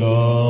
اللہ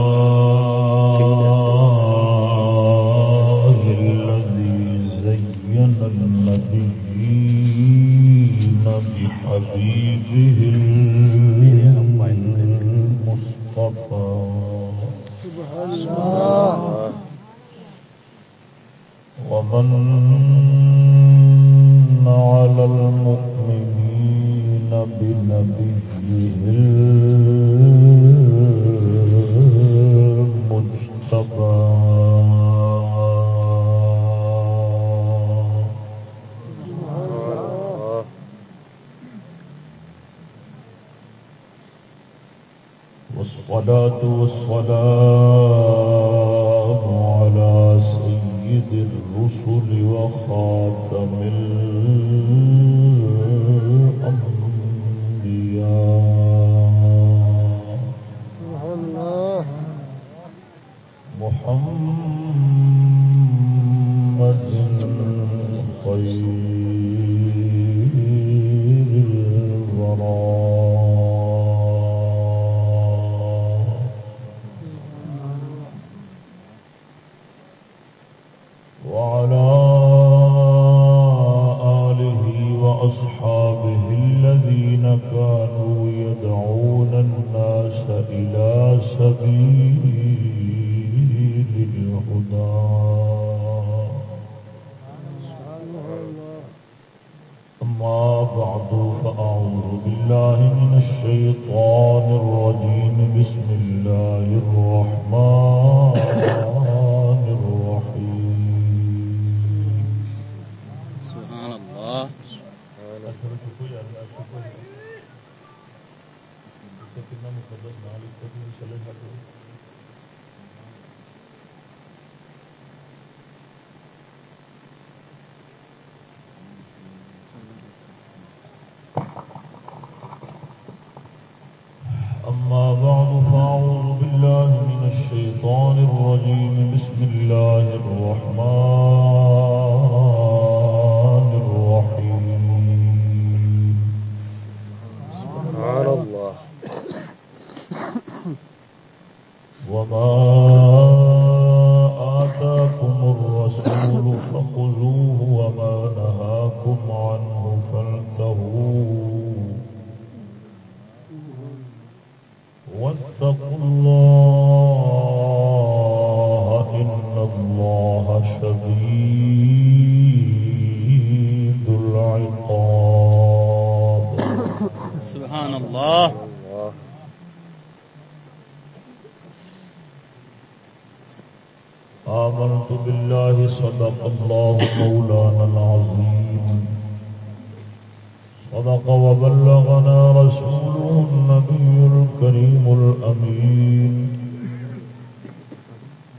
بلغنا رسول النبي الكريم الأمين.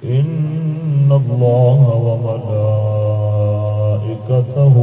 إن الله وملائكته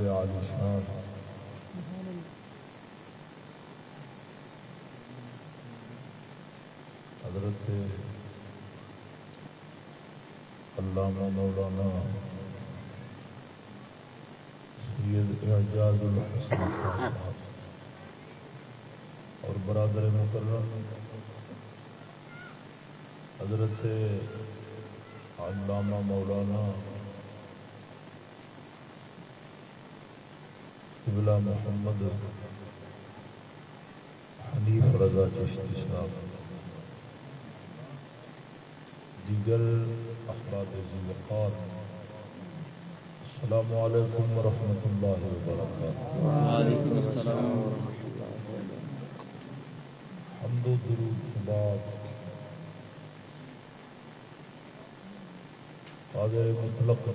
رب العالمين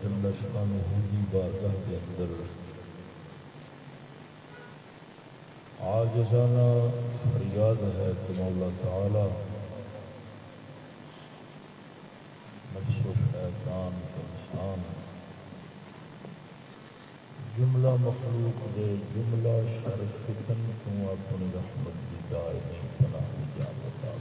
جل شانہ کی بارگاہ کے اندر۔ عاجزانہ فریاد ہے کہ مولا تعالی نفس و شیطان انسان جملہ مخلوق دے جملہ شر فتن تو اپنی رحمت کی دائیں پناہ جا بتا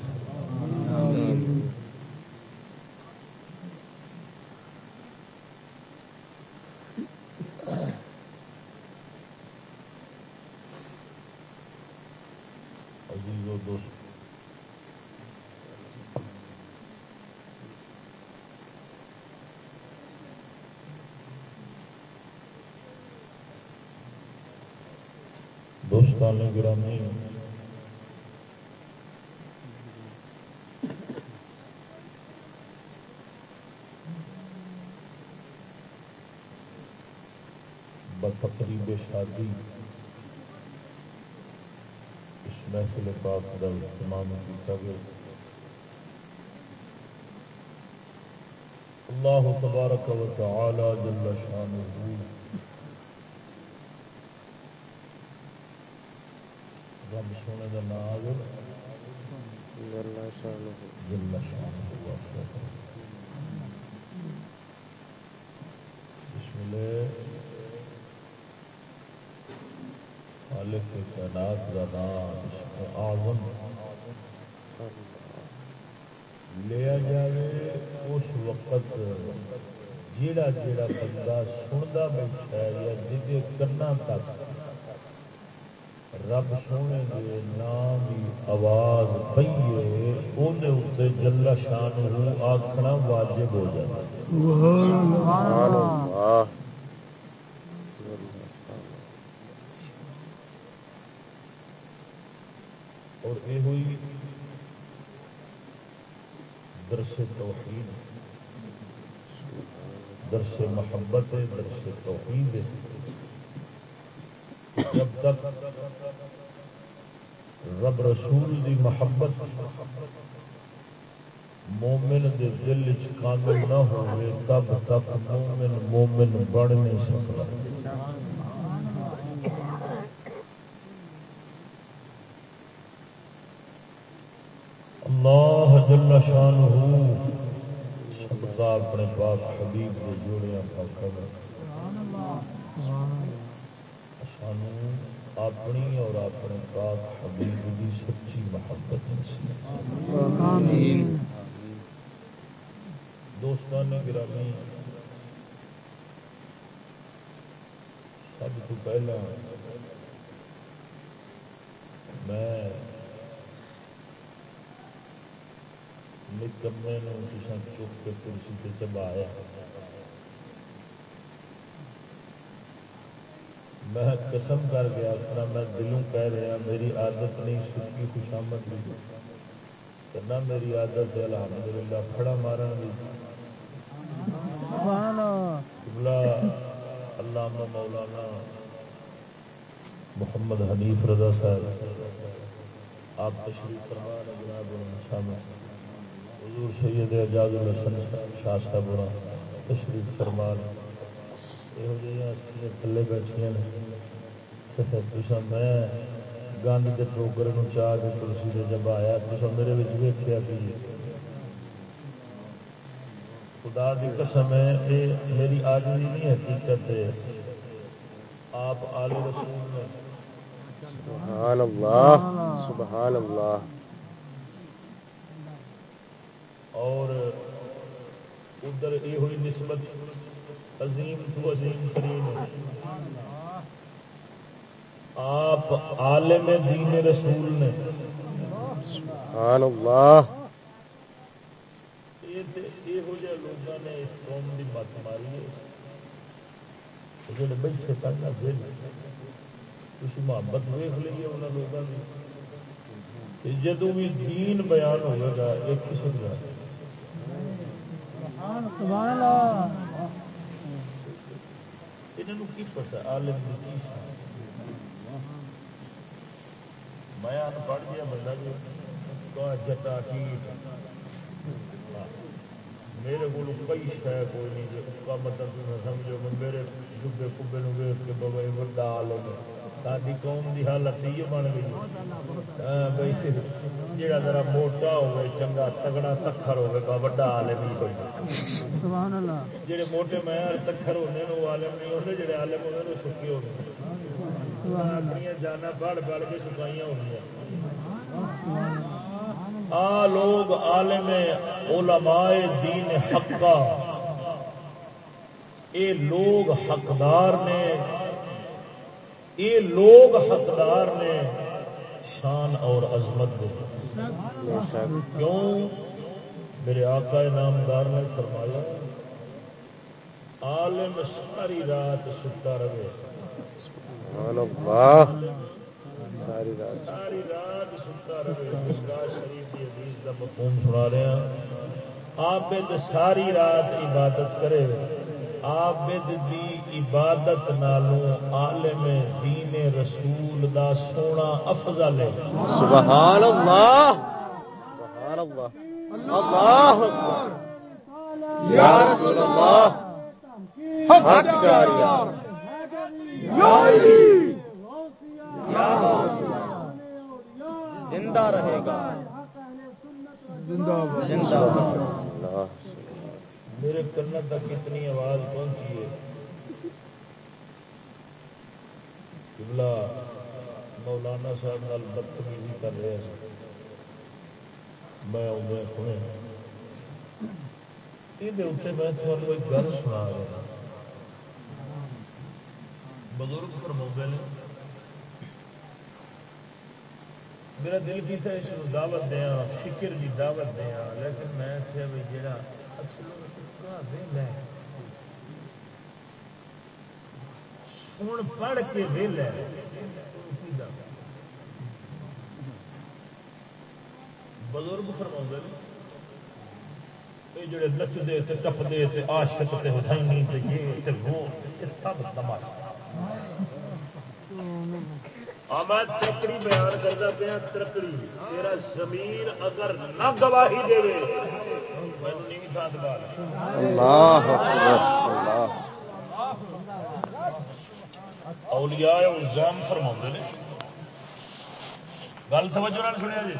عزیز و دوست دوستان گرامی بتقریب شادی۔ اس محفل پاک کا اہتمام کیا گیا۔ اللہ تبارک و تعالی جل شانہ رب سونے کا نام آ گیا جل شانہ ہوا بسم اللہ۔ خالق کائنات کا نام اسم لیا جائے اس وقت جیڑا جیڑا بندہ سنتا بیٹھا یا جہے کنا تک رب سونے کے نام کی آواز پہیے اندر جلا شان آخنا واجب ہو جائے۔ سبحان اللہ۔ اور یہ ہوئی درس توحید۔ درس محبت ہے، درس توحید ہے جب تک رب رسول دی محبت مومن دے دل چ کامل نہ ہوئے، تب تک مومن مومن بن نہیں سکتا۔ اللہ جل شان ہو سبتا اپنے پاک حبیب کے جوڑیا پاک سانو اپنی اور اپنے پاک حبیب کی سچی محبت دوستان گرامی سب تو پہلا میں نکمے چپ کے کرسی سے چبایا میں قسم کر کے آخر میں دلوں کہہ رہا میری عادت نہیں سکی خوشامد بھی نہ میری عادت ہے الحمدللہ پھڑا مارن بھی علامہ مولانا محمد حنیف رضا صاحب۔ آپ تشریف فرما رہے جناب شامل حضور سید اعجاز الحسن شاہ صاحب تشریف فرما یہ تھلے بیٹھیا نے میں گند کے ٹوکر چاہ کے تلسی سے جب آیا تو میرے ویخیا خدا کی قسم ہے یہ میری آدمی نہیں حقیقت ہے آپ آل رسول میں سبحان اللہ سبحان اللہ اور ادھر یہ ہوئی نسبت عظیم تو عظیم ترین آپ عالم دین رسول نے۔ سبحان اللہ۔ یہو جہ لوگوں نے اس قوم کی مت ماری ہے۔ جڑے بیٹھے دل۔ تھی محبت ویخ لیے انہوں لوگوں کی جدو بھی دین بیان ہوئے گا ایک قسم کا انہوں کی پتا عالم کی میں ان پڑھ گیا۔ بندہ جو جتا ٹیٹ ہاں۔ میرے کو کئی شہ کوئی نہیں، جو کا مطلب تم سمجھو میرے ڈبے کبے نو ویس کے بابا بڑا عالم ہے ساری قوم کی حالت یہ بن گئی جہاں ذرا موٹا ہوگا چنگا تگڑا تکھر ہوگا بڑا عالم ہی کوئی جہے موٹے معیار تکھر ہونے وہ عالم نہیں ہوتے جہے عالم ہوتے وہ سکے ہوتے اپنی جانا پڑھ پڑھ کے سکائیاں ہونی آ لوگ عالم علماء دین حقا اے لوگ حقدار نے اے لوگ حقدار نے شان اور عظمت دے کیوں؟ میرے آقا نامدار نے فرمایا عالم ساری رات ستا رہے۔ ساری رات۔ ساری رات ستا رہے۔ شریف کی حدیث کا مفہوم سنا رہے ہیں۔ آپ ساری رات عبادت کرے عابد دی عبادت نالوں عالم دین رسول دا سونا افضل ہے۔ سبحان اللہ سبحان اللہ اللہ اکبر۔ یا رسول اللہ۔ حق جاریہ۔ یا علی۔ یا زندہ رہے گا۔ زندہ باد زندہ اللہ۔ میرے کن تک کتنی آواز پہنچی ہے۔ قبلہ مولانا صاحب نال بدتمیزی کر رہے ہیں۔ میں آدھے سنے یہ میں تمہیں ایک گل سنا رہا بزرگ فرما نے، میرا دل کی تھا اس دعوت دیا فکر کی دعوت دیا لیکن میں کیا بھی جڑا ہوں پڑھ کے ویل بزرگ فرما یہ جڑے نچتے ٹپتے آشک ہسائی یہ وہ سب تماشا۔ میں ترکڑی بیان کرتا پیا ترکڑی تیرا زمین اگر نہ گواہی دے اللہ اللہ۔ اولیاء الزام فرما نے۔ گل توجہ نہ سنیا جی۔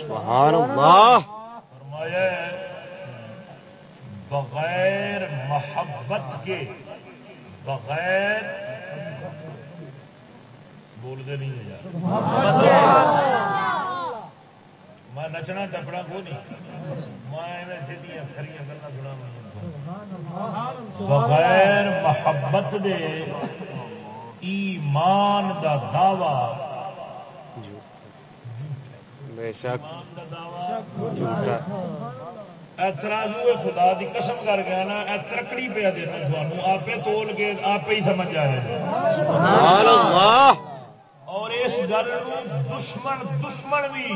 سبحان اللہ۔ فرمایا بغیر محبت کے بغیر بولتے نہیں میں نچنا ٹپنا کو نہیں میں سیدیاں کھڑیاں گلا سنا بغیر محبت دے ایمان دا دعوی بے شک اعتراض ہوئے خدا دی قسم کر گیا نا اے ترکڑی پہ دینا تھانوں آپ تول کے آپ ہی سمجھ آئے سبحان اللہ اور اس گل دشمن دشمن بھی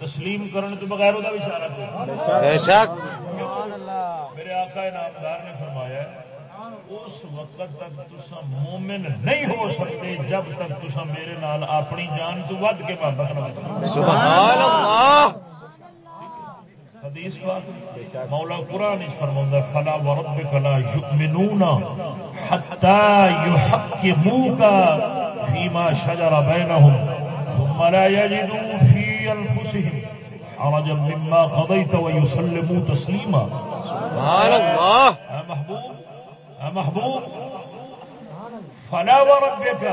تسلیم کرنے تو بغیر وہ اشارہ میرے آقا نامدار نے فرمایا اس وقت تک تسا مومن نہیں ہو سکتے جب تک تسا میرے نال اپنی جان تو ود کے محبت نہ سبحان اللہ۔ حدیث پاک مولا قرآن فرماؤں فلا وربک لا یؤمنون حتى يحكموك فيما شجر بينهم ثم لا يجدوا في انفسهم حرجا مما قضيت ويسلموا تسليما. سبحان اللہ اے محبوب اے محبوب فلا وربک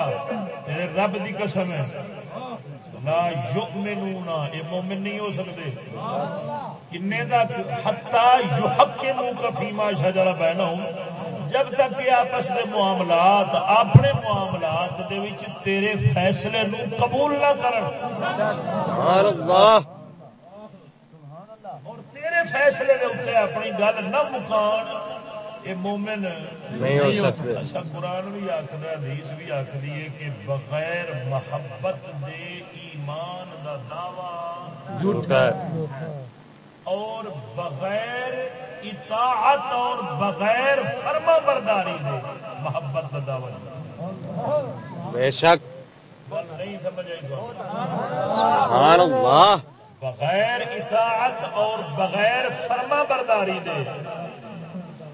تیرے رب دی قسم ہے لا یؤمنون یہ مومن نہیں ہو سکتے۔ کنے تک حتا یحکمو کفیما شجر بینہم جب تک کہ آپس کے معاملات اپنے معاملات دے وچ تیرے فیصلے نو قبول نہ کرن۔ سبحان اللہ۔ اور تیرے فیصلے دے اتنے اپنی گل نہ مکان۔ یہ مومن نہیں ہو اچھا قرآن بھی آخر حدیث بھی آخری ہے کہ بغیر محبت دے ایمان دا دعوی۔ جھوٹا ہے۔ اور بغیر اطاعت اور بغیر فرما برداری دے محبت کا دعوی۔ بے شک۔ نہیں سمجھ آئی سبحان اللہ۔ بغیر اطاعت اور بغیر فرما برداری دے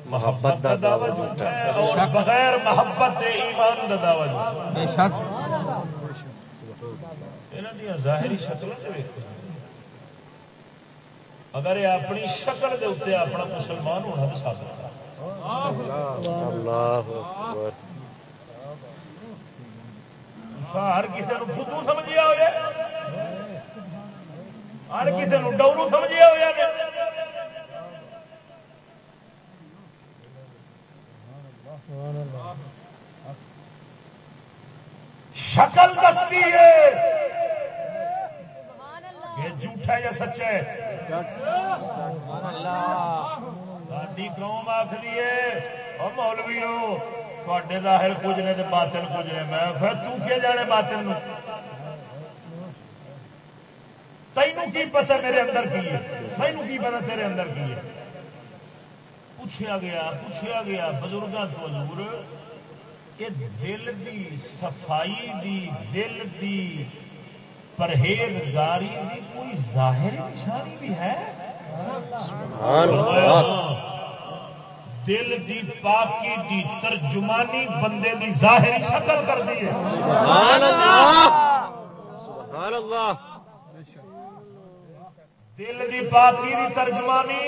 محبت دا دعوی جھوٹا۔ ہے اور بغیر محبت دے ایمان دا دعوی۔ بے شک۔ ظاہری شکل اگر یہ اپنی شکل دے اتنے اپنا مسلمان ہونا تو اللہ اکبر۔ ہر کسی فدو سمجھیا ہوا ہر کسی ڈورو سمجھیا ہوا شکل دستی ہے۔ یہ جھوٹا یا سچا ہے؟ ساری قوم آخری ہے۔ اور مولوی ہو تھوڑے ظاہر کچھ نے تو باطل کچھ نے میں پھر تو کیا جانے باطل نو تینوں کی پتہ میرے اندر کی ہے؟ مینو کی پتہ تیرے اندر کی ہے؟ پوچھا گیا پوچھا گیا بزرگوں تو حضور، کہ دل دی صفائی دی، دل دی پرہیزگاری دی کوئی ظاہری نشانی بھی ہے؟ سبحان اللہ. دل دی پاکی دی ترجمانی بندے دی ظاہری شکل کر دی ہے۔ سبحان اللہ. سبحان اللہ. دل دی پاکی دی ترجمانی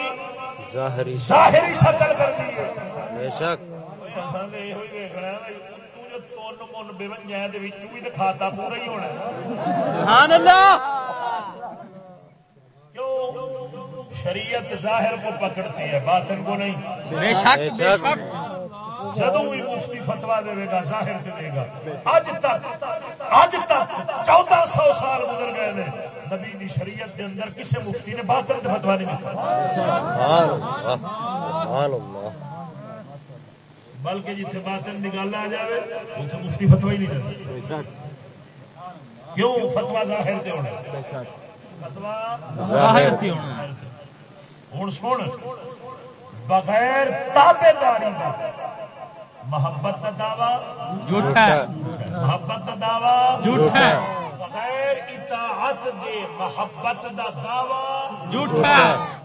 ظاہری ظاہری شکل کر دی ہے۔ بے شک. کھاتا پورا ہی ہونا سبحان اللہ کیوں شریعت ظاہر کو پکڑتی ہے باطن کو نہیں بے شک بے شک جدو بھی مفتی فتوا دے گا ظاہر سے دے گا اج تک اج تک چودہ سو سال گزر گئے نے نبی دی شریعت کے اندر کسی مفتی نے باطن سے فتوا نہیں دیا سبحان اللہ سبحان اللہ بلکہ جتنے باطن کی گل آ جائے اتنے مفتی فتوا ہی نہیں دیتا کیوں؟ فتوا ظاہر سے ہونا فتوا ظاہر تھی ہونا ہوں سن بغیر تابے داری کا محبت کا دعوی جھوٹا ہے۔ محبت کا دعوی جھوٹا ہے۔ بغیر اطاعت دے محبت دا دعوی جھوٹا ہے۔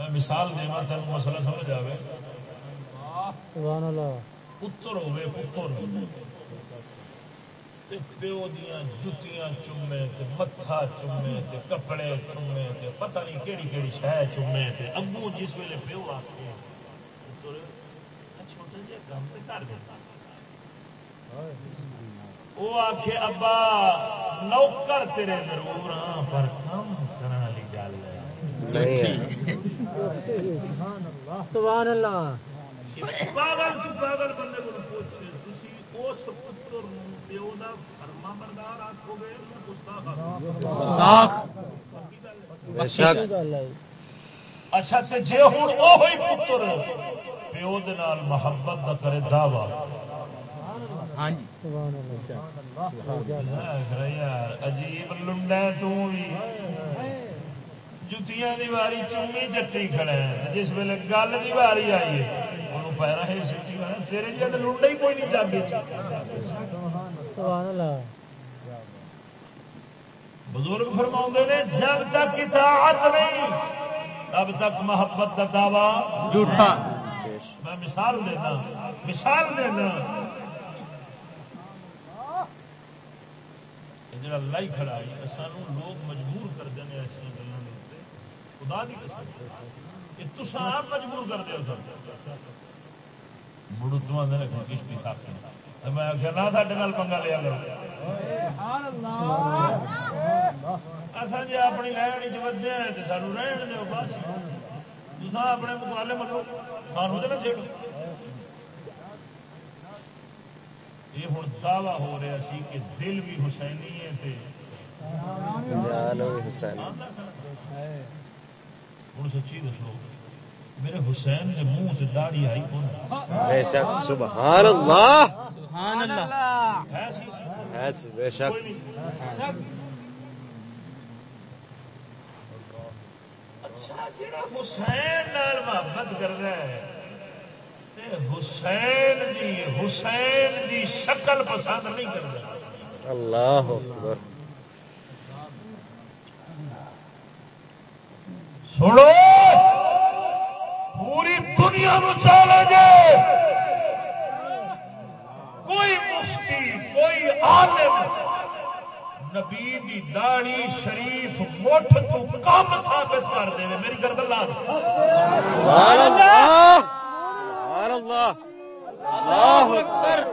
میں مثال دیوا تین مسئلہ سمجھ آئے پتر ہوے پتر۔ پیو دیاں جتیاں چومے متھا چومے کپڑے چومے پتہ نہیں کیڑی کیڑی شہ چومے تے اگوں جس ویلے پیو آکھے۔ پتر آ چھوٹا جہا کام تے کر دیتا۔ وہ آخے ابا نوکر تیرے ضرور ہاں پر کام کرنے والی گل ہے۔ سبحان اللہ پاگل تو پاگل بندے کو پوچھ تسی اس پتر نو پیو دا فرما بردار آکھو گے گستاخ آکھو ساخ بے شک اچھا تے جے ہن او ہوئی پتر پیو دے نال محبت دا کرے دعوی ہاں جی یار عجیب لنڈا تو بھی جتیاں دی واری چومی چٹی کھڑا ہے جس ویلے گل دی واری آئی ہے انہوں پیرا ہی سٹی ہونا تیرے جی لنڈا ہی کوئی نہیں جاگے۔ بزرگ فرما نے جب تک اطاعت نہیں تب تک محبت کا دعوی جھوٹا۔ میں مثال دینا مثال دینا۔ جڑا لائی کھڑا ہے سانو لوگ مجبور کر دینے ایسا گلوں کے اتنے خدا تسا آپ مجبور کر سر. مڑ تو آدھے کشتی میں آخیا نہ سڈے نال پنگا لیا کرو اصل جی اپنی لہن چ ودے تو سانو رہن دو بس. اپنے مقابلے مطلب سانو تو نہ چیڑو یہ ہوں دعوی ہو رہا سی کہ دل بھی حسینی ہے تے حسین ہوں سچی دسو میرے حسین کے منہ سے داڑھی آئی کون بے شک سبحان اللہ! سبحان اللہ! ہے سی؟ ایسے بے شک۔ کوئی نہیں۔ اچھا جڑا حسین نال محبت کر رہا ہے تے حسین دی حسین دی شکل پسند نہیں کرتا اللہ اکبر۔ سنو پوری دنیا نو گے کوئی مفتی کوئی عالم نبی دی داڑی شریف مٹھ تو کم ثابت کر دے میری گردن لا سبحان اللہ سبحان اللہ اللہ اکبر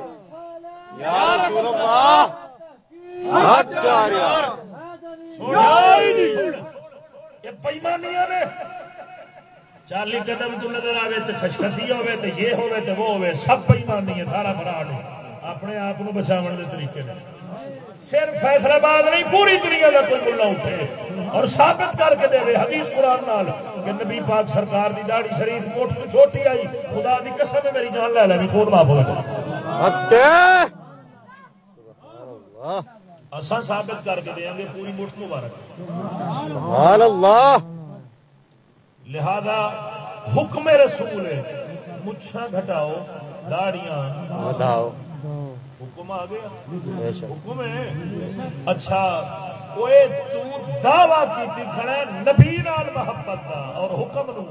یا رسول اللہ حق یہ بےمانیاں نے۔ چالی قدم تو نظر آئے تو خشختی ہوے تو یہ ہوے تو وہ ہوے سب بےمانی ہے سارا فراڈ اپنے آپ کو بچاؤ کے طریقے نے۔ صرف فیصلہ باد نہیں، پوری دنیا کا کوئی ملا اٹھے۔ اور ثابت کر کے دے حدیث قرآن نال کہ نبی پاک سرکار دی داڑھی شریف موٹ تو چھوٹی آئی، خدا دی قسم ہے، میری جان لے لے بھی کوٹ معاف ہو اساں ثابت کر کے دیں گے پوری مٹھ مبارک۔ سبحان اللہ۔ لہذا حکم رسول ہے مچھا گھٹاؤ داڑیاں۔ بتاؤ حکم آ گیا۔ حکم ہے۔ اچھا اوے تو دعوی کیتی کھڑا ہے نبی نال محبت دا اور حکم نو۔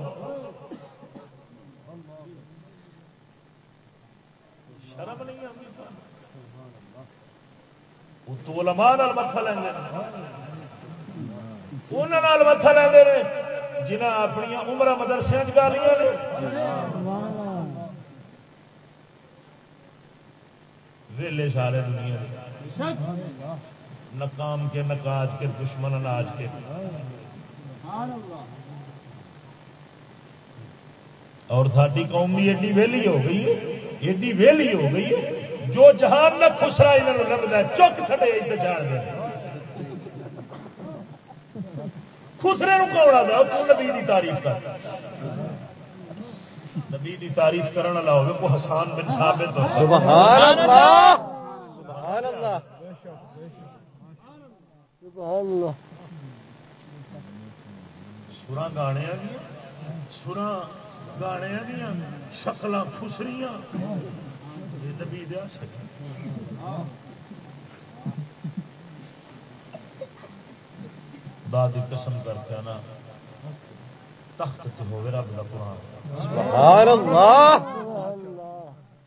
شرم نہیں آتی؟ تو علماء نال متھا لیندے نے انہاں نال متھا لیندے نے جنہاں اپنی عمرہ مدرسے چ گالیاں نے ویلے سارے دنیا دے کے نکاج کے دشمن اناج کے اور ساری قوم بھی ایڈی ویلی ہو گئی ایڈی ویلی ہو گئی ہے جو جہان نہ خسرا انہوں لگتا ہے چک سٹے اتنے جان دے۔ خسرے کون آتا تو نبی دی تعریف کر۔ نبی دی تعریف کرنے والا ہوگا کو حسان بن ثابت ہو۔ سبحان اللہ سبحان اللہ سبحان اللہ سرا گانے سرا گانے شکل خسریاں نبی دیا دادی قسم کر کے نا تخت ہوے رب دا قرآن۔ سبحان اللہ!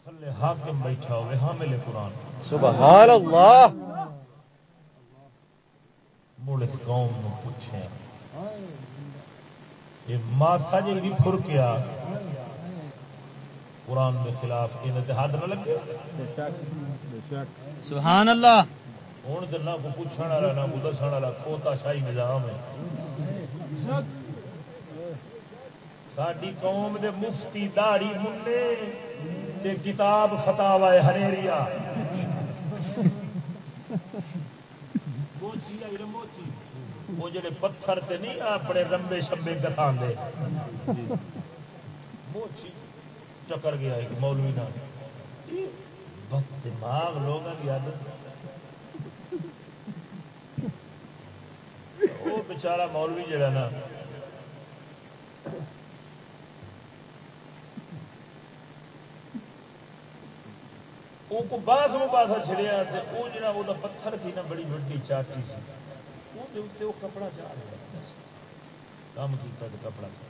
تھلے حاکم بیٹھا ہوے حامل قرآن۔ سبحان اللہ! مڑ قوم پوچھے یہ ماتا جی بھی پھر کیا؟ قرآن کے خلاف حد نہ لگے۔ سبحان اللہ۔ ہوں تو نہ کو پوچھنے والا نہ کو دسن والا کھوتا شاہی نظام ہے۔ ساری قوم دے مفتی داڑی منڈے تے کتاب فتاوا ہریریا۔ وہ جڑے پتھر تے نہیں اپنے رمبے شمبے گتا موچی چکر گیا ایک مولوی نال۔ بد دماغ لوگوں کی عادت وہ بچارا مولوی جڑا نا۔ وہ کو بعد میں پاسا چڑیا وہ جڑا وہ پتھر تھی نا بڑی وڈی چاٹی سی۔ وہ کپڑا چاہ رہا کام کیتا تو کپڑا چاہ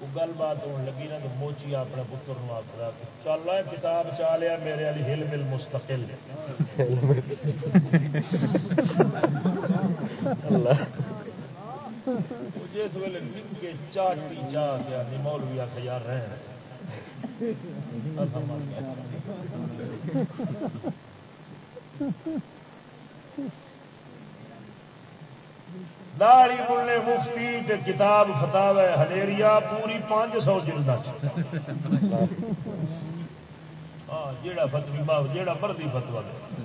وہ گل بات ہونے لگی نا تو موچی اپنے پتر آخر چل رہا کتاب چاہ لیا میرے والی ہل مل مستقل جس ویلے نکے چاٹی چاہ گیا مولوی آخ یار رہے داڑی ملنے مفتی تے کتاب فتاو ہے ہلیریا پوری پانچ سو جلد جیڑا فتوی باو جیڑا مردی فتوا دے۔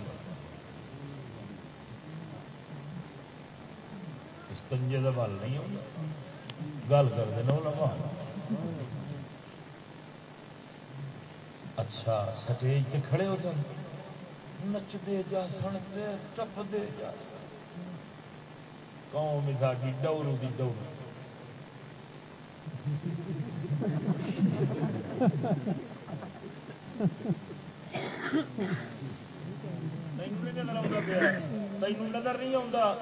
استنجے دا بل نہیں ہوتا گل کر دینا لگا اچھا سٹیج تے کھڑے ہو جان نچدے جا، سنتے، ٹپدے جا۔ سن قوم ساری ڈورو دی ڈورو نظر نہیں آتا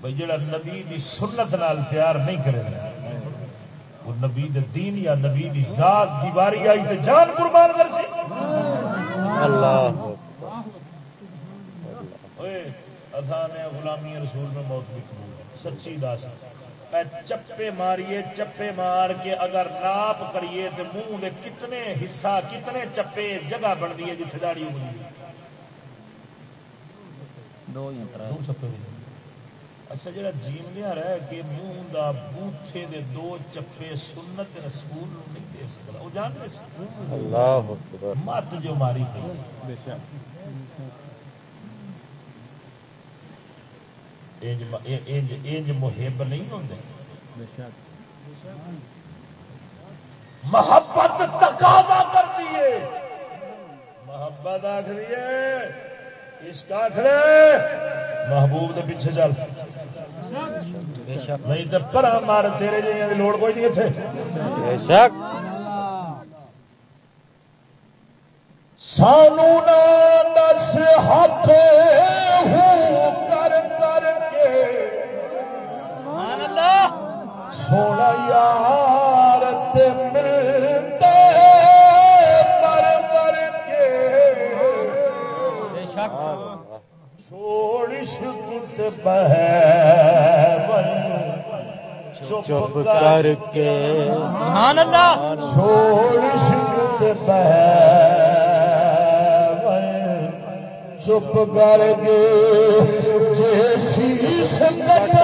بھائی جڑا نبی دی سنت نال پیار نہیں کرے وہ نبی دے دین یا نبی دی ذات دی باری آئی تے جان قربان کر سی اللہ نے غلامی رسول میں موت بھی قبول سچی دس چپے ماریے چپے مار کے اگر ناپ کریے تو منہ دے کتنے حصہ کتنے چپے جگہ بنتی ہے جتنے داڑی ہوگی دو چپے اچھا لیا رہا کہ منہ دا بوٹے دے دو چپے سنت رسول نہیں دے سکتا۔ وہ جان اللہ مت جو ماری انج محب نہیں ہوتے محبت تقاضا کرتی ہے محبت آخری ہے اس کا آخر محبوب کے پیچھے چل نہیں تو پر مار تیرے جی لوڑ کوئی نہیں اتنے سانو دس ہاتھ کر سونا یار ملتے پر پر کے۔ چھوڑ شکت بہ چپ کر کے۔ سبحان اللہ۔ چھوڑ شکت بہ چپ کر کے۔ جیسی سنگت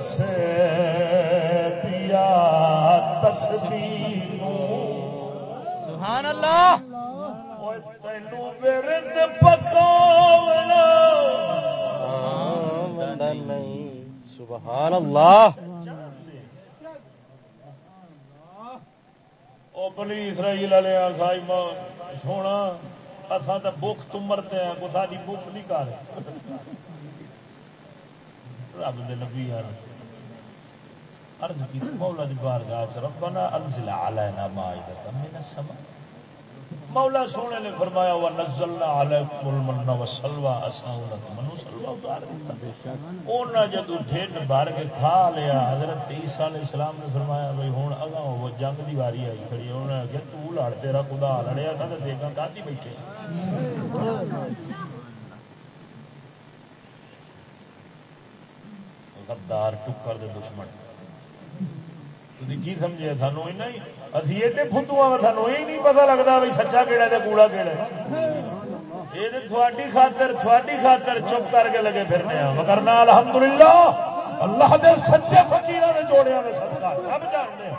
دے کسے پیا تسبیح سبحان اللہ۔ میرے پکاونا نہیں۔ سبحان اللہ۔ او بنی اسرائیل والے آخائی ماں سونا اصا تو بخ تمرتے ہیں کو ساری بخ نہیں کر رب دے نبی یار عرض کی مولا دی بارگاہ چ ربنا انزل علینا مائدۃ من السماء. مولا سونے نے فرمایا وا نزلنا علیکم المن والسلوى اساؤنک منو سلوى اتار دیتا اونا جدو ڈھڈ بھر کے کھا لیا، حضرت عیسیٰ علیہ السلام نے فرمایا بھائی ہوں اگاں وہ جنگ دی واری آئی کھڑی ہے انہوں نے کہا تو لڑ تیرا خدا لڑیا تھا، تو دیکھا کاتی بیٹھے غدار ٹکر دے دشمن۔ کی سمجھے سانو ابھی یہ فدو سانو یہ نہیں پتا لگتا بھائی سچا کہڑا تے کوڑا کہڑا یہ تھوڑی خاطر تھوڑی خاطر چپ کر کے لگے پھرنے مگر نہ الحمدللہ اللہ دے سچے فقیر نے جوڑیا نے سب سب جانتے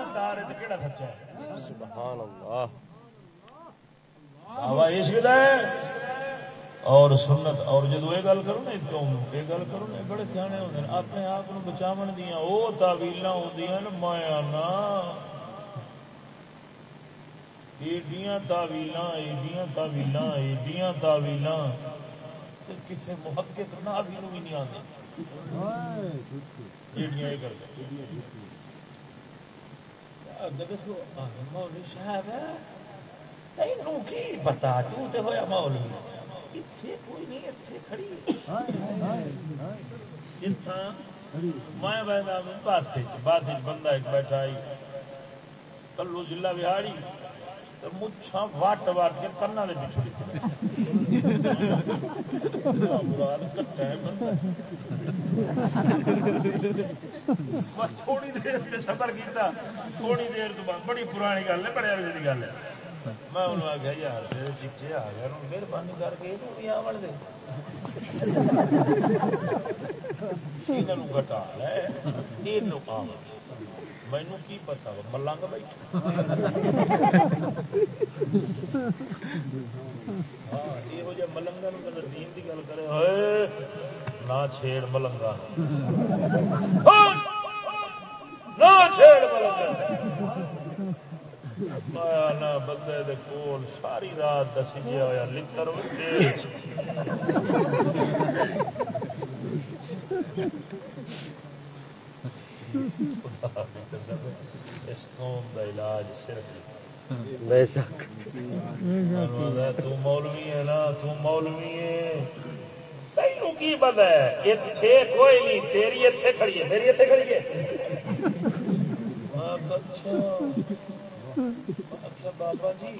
گدار ہے سچا ہے سبحان اللہ عشق ہے اور سنت، اور جدو یہ گل کرو نا، اس قوم یہ گل کرو نا بڑے سیانے ہوتے ہیں اپنے آپ بچاو دیا وہ تعویل ہوں مایا نا ایڈیاں تعویل ایڈیاں تعویل ایڈیاں تعویل کسی محقق نہ بھی نہیں آتے ایڈیاں یہ کرتے مولوی صاحب تینوں کی پتا؟ تو تے ہویا مولوی۔ اتنے کوئی نہیں اتنے کھڑی۔ میں بندہ ایک بیٹھا کلو ضلع بہاڑی مچھا وٹ وٹ کے کنا پیچھے بس تھوڑی دیر سفر کیتا۔ تھوڑی دیر تو بڑی پرانی گل ہے بڑے عرصے کی گل ہے۔ میں انہوں آخیا یار تیرے چیچے آ مہربانی کر کے بھی آن دے یہاں گٹا لے یہ مینو کی پتا ملنگ بیٹھا ہاں جہ ملنگا دین کی گل کرے نہ چھیڑ ملنگا نہ چھیڑ ملنگا بندے دے کول ساری رات دسی گیا ہوا لکر اس قوم دا علاج صرف بے شک۔ تو مولوی ہے نا تو مولوی ہے۔ تینوں کی پتا ہے؟ اتنے کوئی نہیں تیری اتنے کھڑی ہے میری اتنے کھڑی ہے۔ اچھا۔ اچھا بابا جی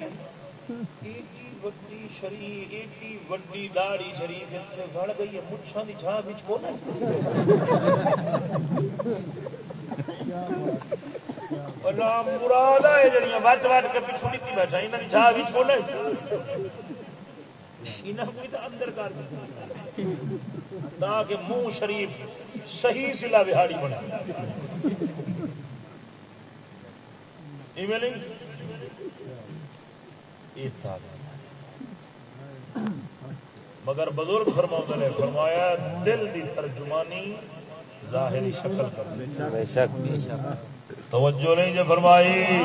وڈی شریف اچھا ایڈی وڈی داڑی شریف گئی ہے کو رام مراد ہے، جڑیاں وٹ وٹ کے بیٹھا کو کوئی اندر کر تاکہ منہ شریف صحیح سلا بہاڑی بنا مگر بزرگ فرما نے فرمایا دل دی ترجمانی ظاہری شکل شک۔ توجہ نہیں جو فرمائی۔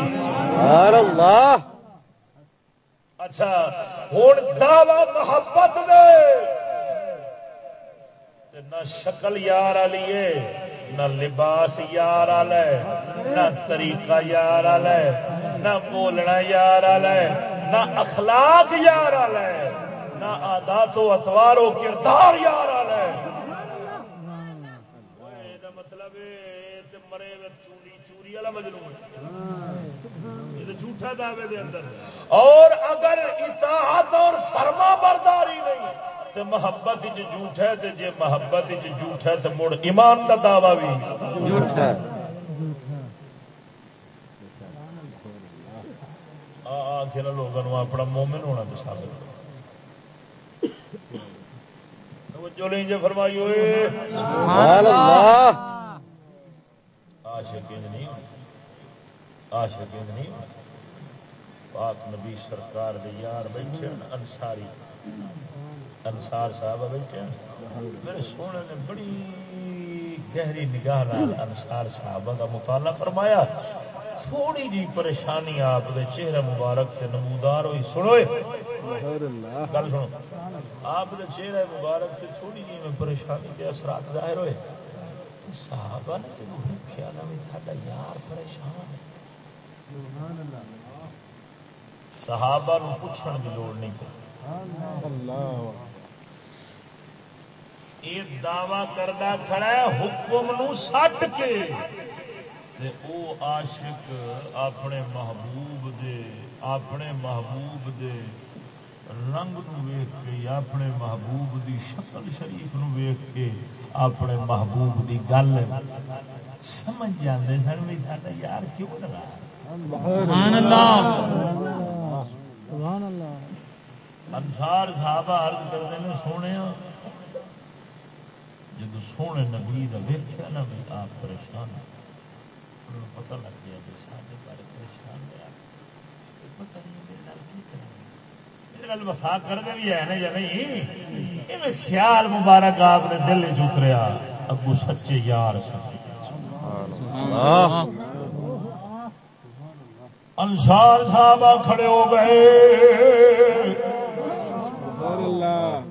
اللہ۔ اچھا ہوں دعوی محبت دے۔ نہ شکل یار والی ہے۔ نہ لباس یار والا نہ طریقہ یار والا نہ بولنا یار والا نہ اخلاق یار والا نہ آدات و اتوار و کردار یار مطلب والا مطلب مرے چوری چوری والا مجنو جھوٹا دعوے دے اندر۔ اور اگر اطاعت اور فرما برداری نہیں تو محبت جھوٹ ہے تو جی محبت جھوٹ ہے تو مڑ ایمان کا دعوی بھی جھوٹ ہے۔ آخر لوگوں اپنا مومن ہونا جو نہیں جی فرمائی ہوئے۔ نہیں نہیں پاک نبی سرکار دے یار بیٹھے انساری انسار صاحب بیٹھے میرے سونے نے بڑی گہری نگاہ نال انسار صاحب کا مطالعہ فرمایا۔ تھوڑی جی پریشانی آپ دے چہرے مبارک سے نمودار ہوئی، سنو گل سنو۔ آپ دے چہرے مبارک سے تھوڑی جی میں پریشانی کے اثرات ظاہر ہوئے۔ صحابہ نے جب یار پریشان ہے۔ صحابہ نو پوچھنے کی لوڑ نہیں۔ پی یہ دعوی کردہ کھڑا ہے، حکم نو سٹ کے۔ تے او عاشق اپنے محبوب دے، اپنے محبوب دے رنگ نو ویخ کے، اپنے محبوب دی شکل شریف نو ویخ کے اپنے محبوب دی گل۔ سمجھ جاندے سن بھی ساڈا یار کیوں لگا سبحان اللہ۔ سبحان اللہ۔ انسار صاحب عرض کرتے ہیں سونے جب سونے نبی کا ویخیا نا بھی آپ پریشان ہیں نے پتہ لگ گیا کہ سارے بارے پریشان ہے پتہ نہیں میرے نال کی کریں میرے نال وفا کرتے بھی ہے نا یا نہیں؟ خیال مبارک آپ نے دل چ اتریا. ابو سچے یار انسار صاحب کھڑے ہو گئے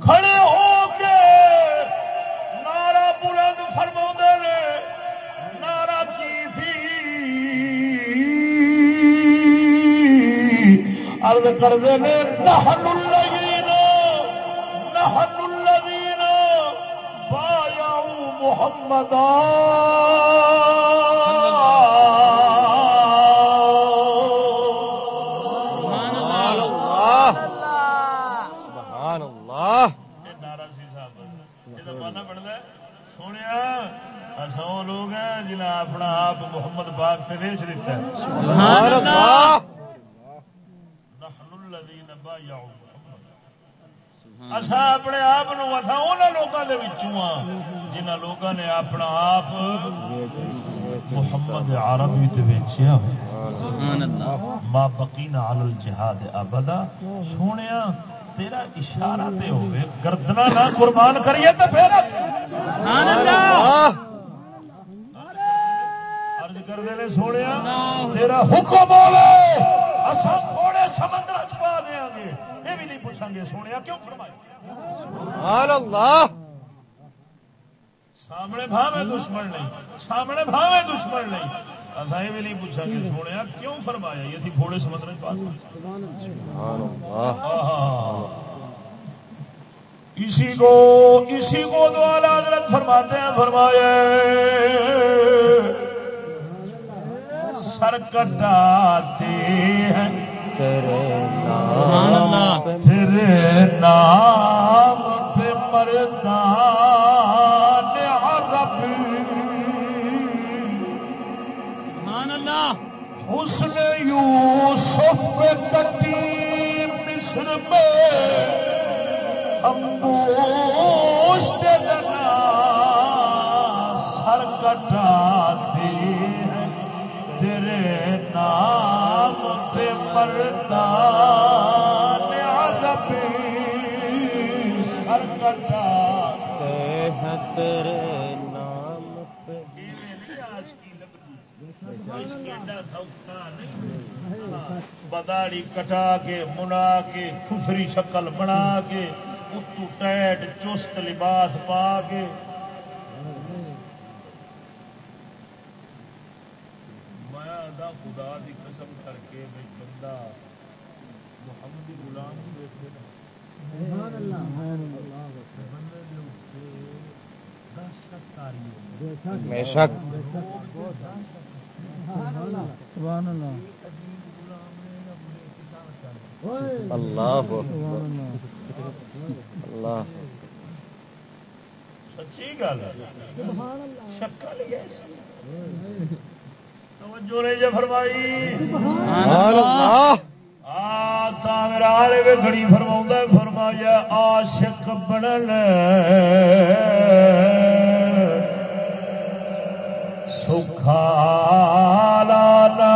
کھڑے ہو کے نارا بلند فرما نے نارا کی ارد کرتے ہیں نہن الذین نہن الذین بایعوا محمدا نے ویچ دیتا ہے۔ سبحان اللہ۔ نحن الذین بایعوا محمد۔ اسا اپنے آپ لوگوں ہاں جنہاں لوگوں نے اپنا آپ محمد عربی تے ویچیا۔ سبحان اللہ۔ ما بقینا علی الجہاد ابدا۔ سونیا تیرا اشارہ تے ہوئے گردنا نہ قربان کریے پھر۔ سبحان اللہ۔ عرض کر دے نے سونیا تیرا حکم ہوے اساں تھوڑے سمندر پا دیاں گے یہ بھی نہیں پوچھاں گے سونیا کیوں فرمایا سبحان اللہ سامنے بھاوے دشمن نہیں سامنے بھاوے دشمن نہیں اصا یہ بھی نہیں پوچھا کہ سونے کیوں فرمایا یہ تھی گھوڑے سمندر پاس اسی کو اسی کو دو حضرت فرماتے ہیں فرمایا سر کٹاتے ہیں سبحان اللہ۔ تیرے نام پہ حسن یوسف کٹی مصر میں امبوشت لنا سر کٹاتے تیرے نام پہ مردان عرب سر کٹاتے تیرے نام پہ۔ بداڑی کٹا کے، منا کے خفری شکل بنا کے، اتو ٹیٹ چست لباس پا کے خدا دی قسم کر کے میں بندہ محمدی غلام بندے دہشت اللہ سچی گل لیا توجہ نے جے فرمائی۔ سبحان اللہ۔ آ تا میرا آلے وے فرماوندا ہے فرمایا عاشق بنن۔ نہیں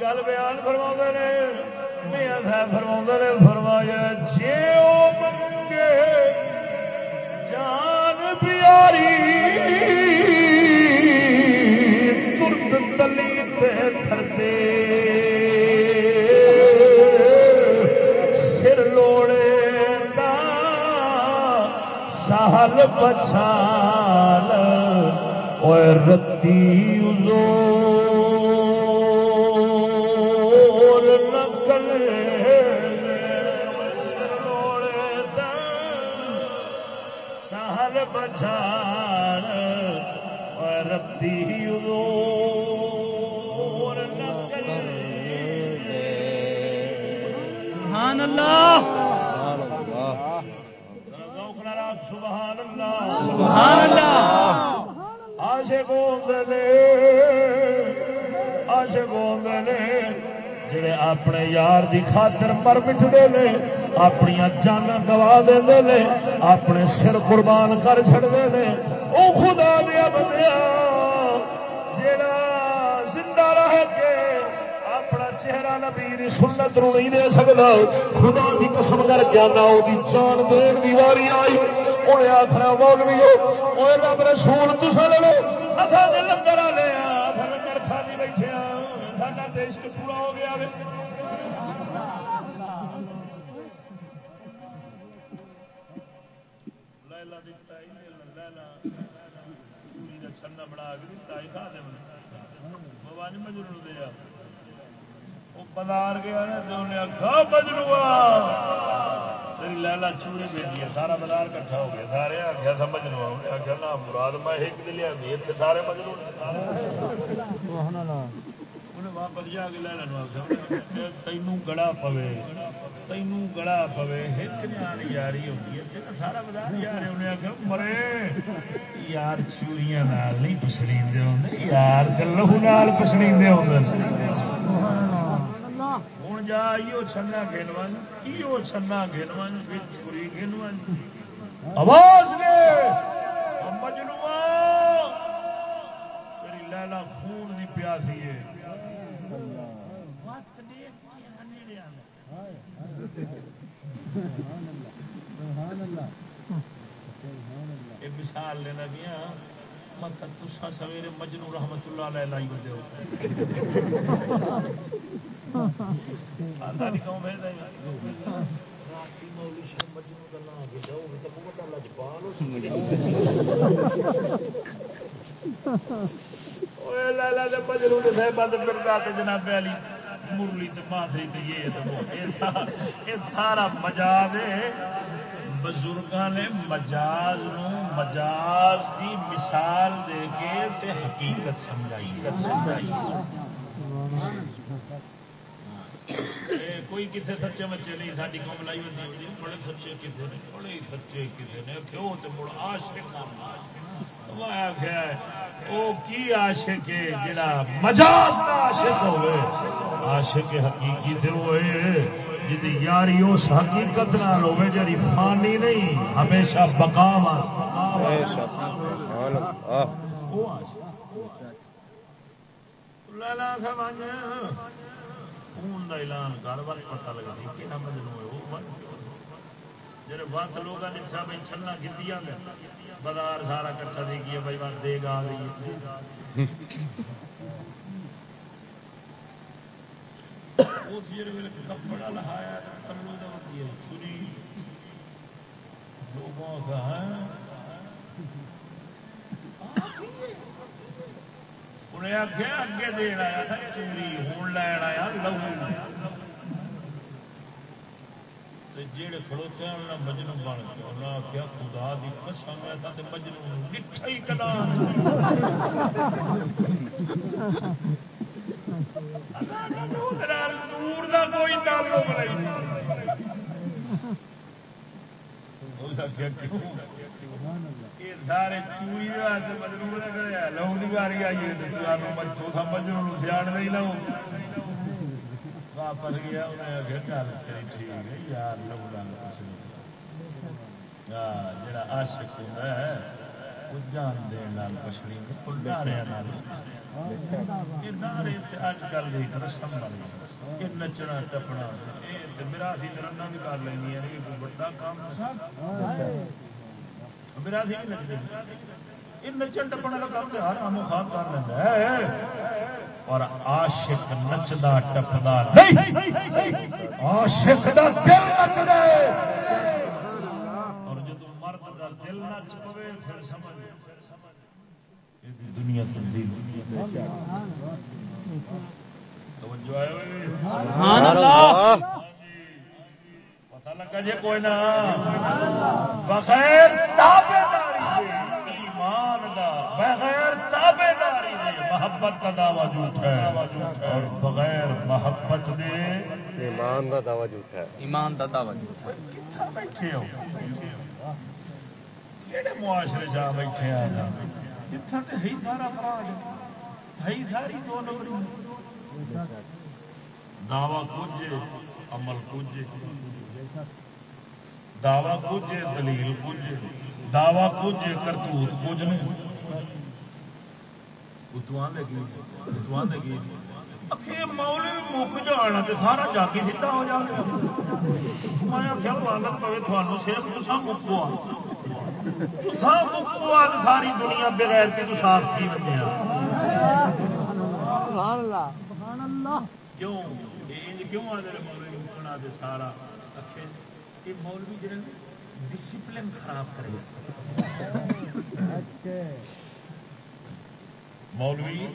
گل بیان فرما نے۔ میاں صاحب فرما نے، فرمایا، جے او منگے جان پیاری، ترت تلی تے سر لوڑے دا سہل پچھان اور رتی ازور سہل پچھان اور رتی ازور نکل سبحان اللہ۔ سبحان اللہ۔ سبحان اللہ عاشق دے بولتے نے جڑے اپنے یار دی خاطر مر مٹتے نے۔ اپنی جانا گوا دے نے، اپنے سر قربان کر چڑتے ہیں وہ خدا دیا بندیا جڑا زندہ رہ کے اپنا چہرہ نبی دی سنت نو نہیں دے سکتا خدا دی قسم کر کے آنا وہ جان دین دی واری آئی۔ انہیں آخر مولوی وہ رب رسول تسا لے لو اتھا دے لنگر والے اتھا لنگر کھانی بیٹھے ساڈا دیش پورا ہو گیا وے لیلا دتا ہی لیلا پوری دا چھنا بنا کے دتا ہی کھا دے بابا نہیں مجنو دیا وہ بازار گیا نا تو انہیں آخا مجنوا تیری لیلا چوری بیٹھی ہے سارا بازار کٹھا ہو گیا سارے آخیا تھا مجنوا انہیں آخیا نا مراد میں ایک دن لیا اتنے سارے مجنو انہیں واپس جا کے آخیا تینوں گڑا پوے تینوں گڑا پوے ایک جان یاری ہوگی ہے سارا بازار یار انہیں آخیا مرے یار چوریاں نال نہیں پچھڑی دے یار لہو نال پچھڑی دے ہوں جا ایو چھنا گنون ایو چھنا گنون پھر چھری گنون آواز نے مجنوا تیری لیلا خون دی پیاسی ہے سبحان اللہ یہ مثال لینا دیا مت تسا سویرے مجنو رحمت اللہ علیہ لائی ہوتے ہو۔ مجنو کا نام جاؤ تو بہت اللہ مجنو بند جناب علی۔ مرلی مادری یہ سارا مجاز ہے۔ نے مجاز مجاز کی مثال دے کے تے حقیقت سمجھائی حقیقت سمجھائی۔ کوئی کسی سچے بچے نہیں ساری قوم لائی ہوتی بڑے سچے کسی نے بڑے سچے کسی نے کیوں تے مڑ وہ آخیا وہ کی ہے جڑا مجاز عاشق ہوئے حقیقی تے ہوئے جدی یاری اس حقیقت نال ہوئے جڑی فانی نہیں ہمیشہ بقا واسطے وہ عاشق لالا سمجھ خون دا اعلان کر وقت پتہ لگا کہ مجنو ہے وہ جڑے وقت لوگاں نے چھا بازار سارا کٹھا دے گیا بھائی وقت دے گا کپڑا لہایا کلو چھری لوگوں کا ہے انہیں آخیا اگے دین آیا تھا چوری ہوں لین آیا لہو جہے کھڑوتے ہیں مجنو بن گیا انہیں آخیا خدا دی قسم ایسا مجنو ڈٹھا ہی کلا دور دا کوئی تعلق نہیں اس آخیا کیوں یہ سارے چوری دے واسطے مجنو نے کریا لہو سارے واری آئی ہے تو چوتھا مجنو سیاڑ نہیں لو واپس گیا انہیں آخیا گل ٹھیک ہے یار کچھ جڑا عاشق ہوتا ہے جان دین اج کل ایک رسم بن گئی یہ نچنا ٹپنا میرا سی رنا بھی کر لینی ہے کوئی بڑا کام میرا سی بھی نچتے یہ نچن ٹپن والا کام ہر آمو خاص کر لینا ہے اور عاشق نچدا ٹپدا نہیں عاشق دا دل نچدا ہے دا نچ پوے پھر سمجھ یہ بھی دنیا تبدیل توجہ آئے ہوئے سبحان اللہ۔ پتہ لگا جی کوئی نہ۔ بغیر ایمان دا بغیر تابعداری دے محبت کا دعویٰ جھوٹ ہے۔ اور بغیر محبت دے ایمان کا دعوی جھوٹا ہے۔ ایمان دا دعوی کتنا بیٹھے ہو؟ کہڑے معاشرے چ بیٹھے آ اتنا تو ہی سارا فراڈ ہے ہی ساری دو نمبری دعوی کچھ عمل کچھ دعوی کچھ دلیل کچھ دعوی کچھ کرتوت کچھ نہیں مک جانا سارا جاگی سیدھا ہو جائے میں آخیا لالت پوے تھانوں صرف تسا مکو تسا آج ساری دنیا بغیر کے تو صاف تھی کیوں؟ کیوں جائے مولوی سارا؟ یہ مولوی جڑے ڈسپلن خراب کرے۔ مولوی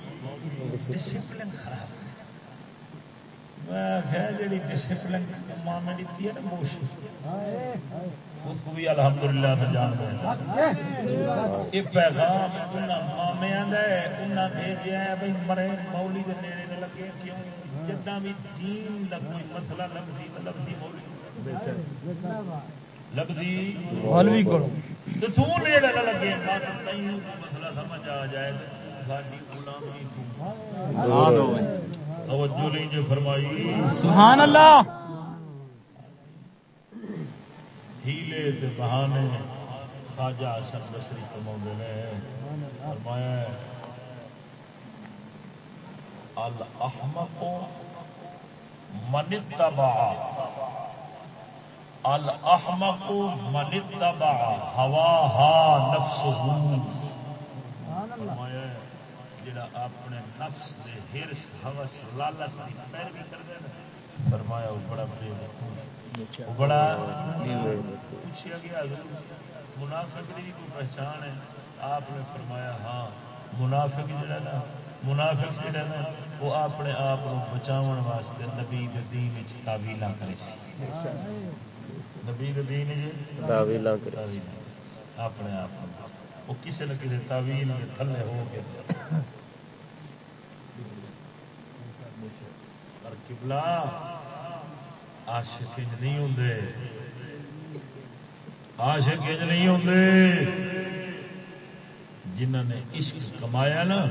ڈسپلن خراب میں جی ڈسپلن ماں دیتی ہے نا موشن اس کو بھی الحمدللہ میں جان یہ پیغام مامیا بھیجا ہے بھائی مرے مولی کے نیڑے نہ لگے کیوں جدا بھی دین مسئلہ مولی لگتی مولوی۔ کو۔ تو تو نیڑے نہ لگے بس تینوں مسئلہ سمجھ آ جائے ساری غلامی تو توجہ نہیں جو فرمائی۔ سبحان اللہ۔ ہیلے تے بہانے خواجہ حسن بصری کما نے۔ فرمایا الاحمق من اتبع۔ الاحمق من اتبع۔ هواها نفسه۔ سبحان فرمایا جڑا اپنے نفس دے ہرس، ہوس، لالچ دی پیروی کردا ہے فرمایا وہ بڑا بے وقوف وہ بڑا پوچھا گیا منافق کی کوئی پہچان ہے؟ آپ نے فرمایا ہاں منافق جڑا نا منافق جڑا نا وہ اپنے آپ کو بچاؤن واسطے نبی دین تعویلہ کرے سی۔ نبی دین کرے تعویل اپنے آپ وہ کسی نہ کسی تعویل کے تھلے ہو کے۔ پر قبلہ عاشق انج نہیں ہوندے۔ عاشق انج نہیں ہوندے۔ جنہوں نے عشق کمایا نا،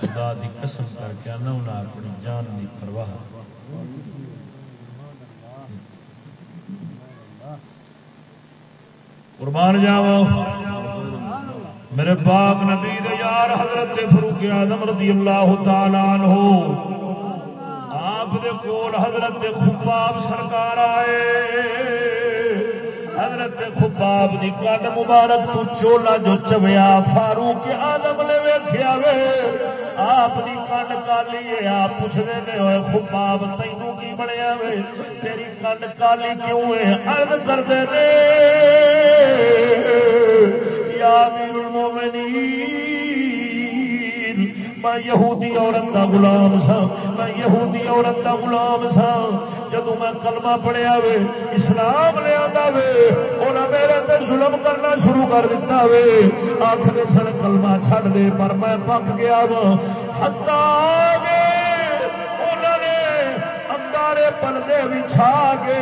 خدا دی قسم کر کے آنا انہیں اپنی جان کی پرواہ۔ قربان جاوا میرے پاک نبی دے یار حضرت فروخ آدم رضی اللہ تعالی عنہ۔ آپ دے کول حضرت خباب سرکار آئے۔ حضرت خباب دی کن مبارک تو چولا جو چویا فاروق آدم نے ویخیا وے۔ آپ دی کن کالی ہے، آپ پوچھتے نے ہوئے خباب تینوں کی بنیا وے؟ تیری کن کالی کیوں ہے؟ عرض کرتے نے۔ یا امیر المومنین، میں یہودی عورت کا غلام سا میں یہودی عورت کا غلام سا جدو میں کلمہ پڑھیا وے، اسلام لیا وے انہیں میرے تے ظلم کرنا شروع کر دیتا وے۔ آخر سن کلمہ چھڈ دے، پر میں پک گیا وا ہتا انہوں نے انگارے پردے بچھا کے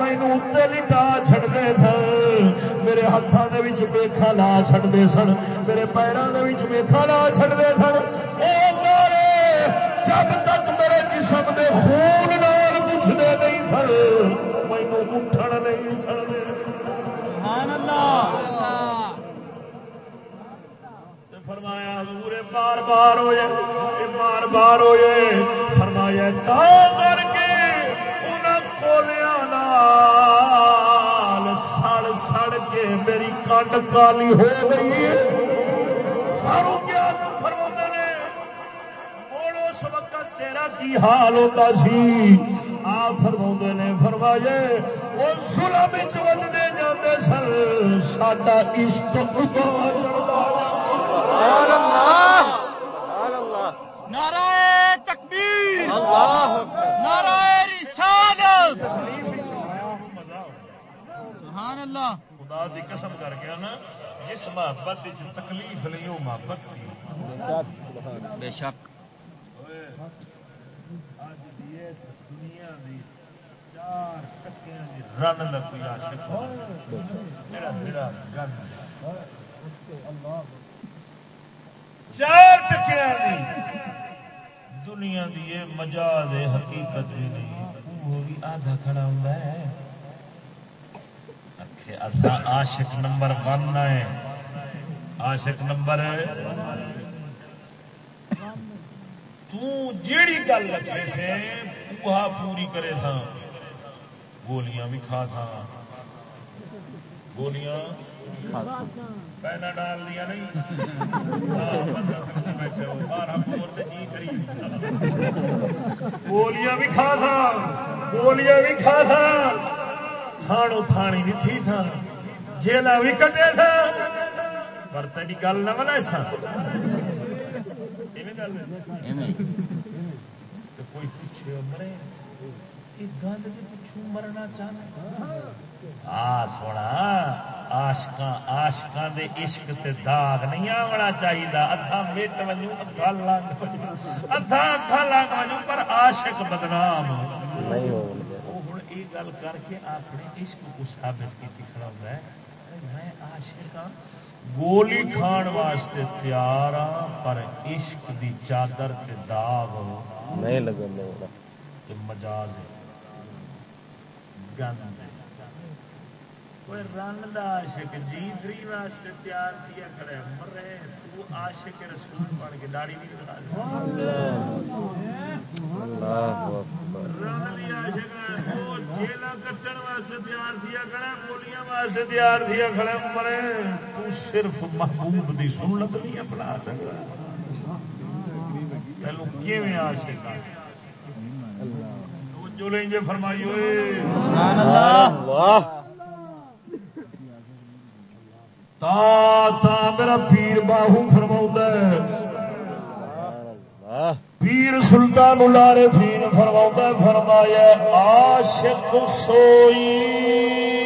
مینو اتنے لٹا چھڑتے سن میرے ہاتھوں کے میخا لا چھڑتے سن، میرے پیروں کے میخا لا چھڑتے سن۔ او انگارے! جب تک میرے جسم کے خون نال پوچھتے نہیں سن مینو اٹھن نہیں سن۔ فرمایا، حضور بار بار ہوئے بار بار ہوئے۔ فرمایا، تا کر کے انہاں کولیاں نال سڑ سڑ کے میری کنڈ کالی ہو گئی۔ ہے تیرا کی حال ہوتا سی؟ آپ فرما نے فرمایا وہ وچ ودے جاندے سن ساڈا عشق خدا چڑھدا سبحان اللہ! سبحان اللہ! نعرہ تکبیر! اللہ! نعرہ رسالت! مزہ سبحان اللہ! خدا دی قسم کر گیا نا جس محبت وچ تکلیف نہیں وہ محبت کی بے شک اج دی اس دنیا دی چار ٹکیاں دی رن دا چار ٹکیاں دنیا دی یہ مجاز حقیقت بھی نہیں۔ وہ بھی آدھا کھڑا ہوتا ہے۔ آکھے عاشق نمبر ون ہے۔ عاشق نمبر تو جیڑی گل رکھے تھے وہ پوری کرے تھا۔ گولیاں بھی کھا تھا گولیاں ڈال دیا نہیں۔ بارہ پور تے جی کری۔ گولیاں بھی کھا تھا گولیاں بھی کھا تھا تھانو تھانی بھی تھی تھا جیلا بھی کٹے تھا پر تیری گل نہ بنا سا۔ کوئی پوچھے مرے۔ یہ گل مرنا چاہنا آ سونا آشکاں آشکاں دے عشق تے داغ نہیں آنا چاہیے ادھا مٹ ونجو ادھا لنگ ادھا ادھا لنگ ونجو پر عاشق بدنام ہوں یہ گل کر کے اپنے عشق کو ثابت کی کھڑا ہے۔ میں عاشق ہاں گولی کھان واسطے تیار ہاں پر عشق دی چادر تے داغ نہیں لگن مجاز ہے۔ گند ہے کوئی رنگ دا عاشق واسطے تیار کیا کرے مرے تو عاشق رسول بن کے داڑھی نہیں لگا دی عاشق وہ جیلا کٹن واسطے تیار کیا کرے گولیاں واسطے تیار کیا کرے مرے تو صرف محبوب دی سنت نہیں اپنا سکتا پہلو کیویں عاشق جو لیں گے فرمائی ہوئے واہ تا تا میرا پیر باہو فرما پیر سلطان لارے فین فرما فرمایا عاشق سوئی۔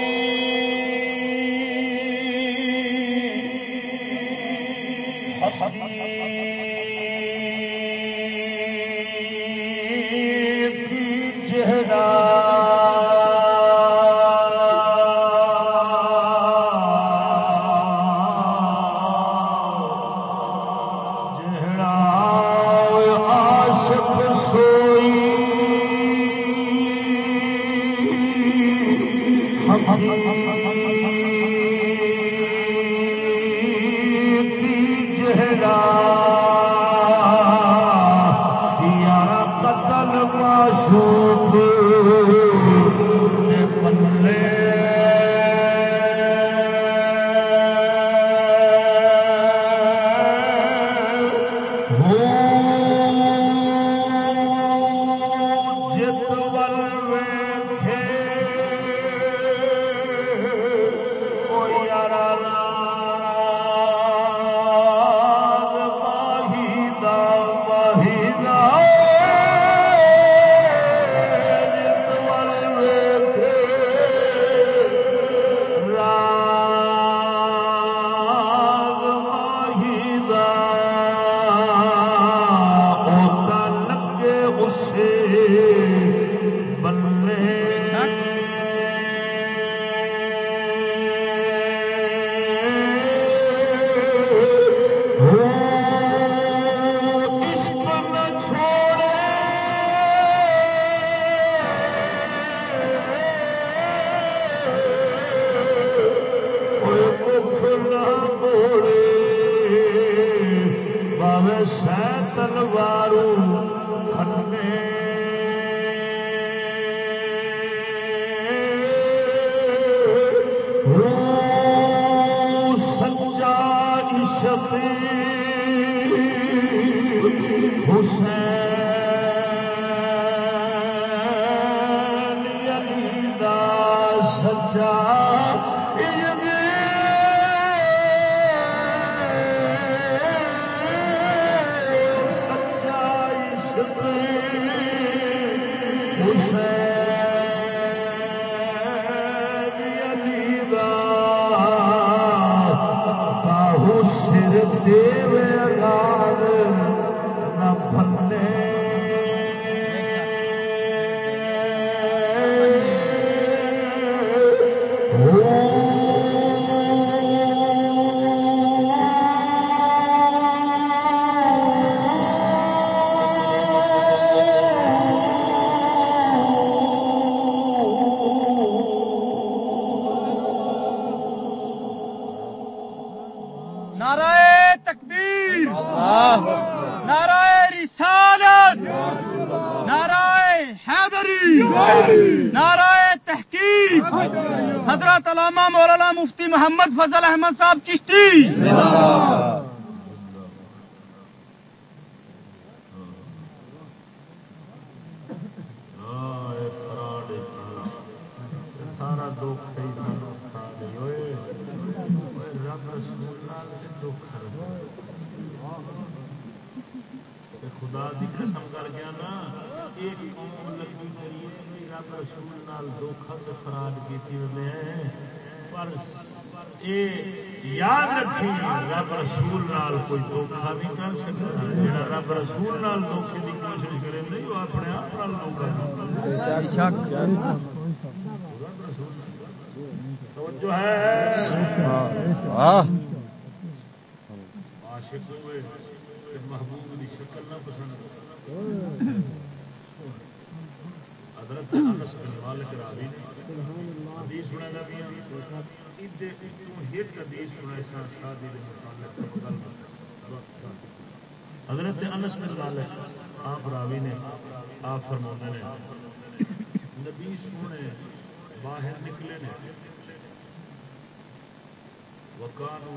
وکانو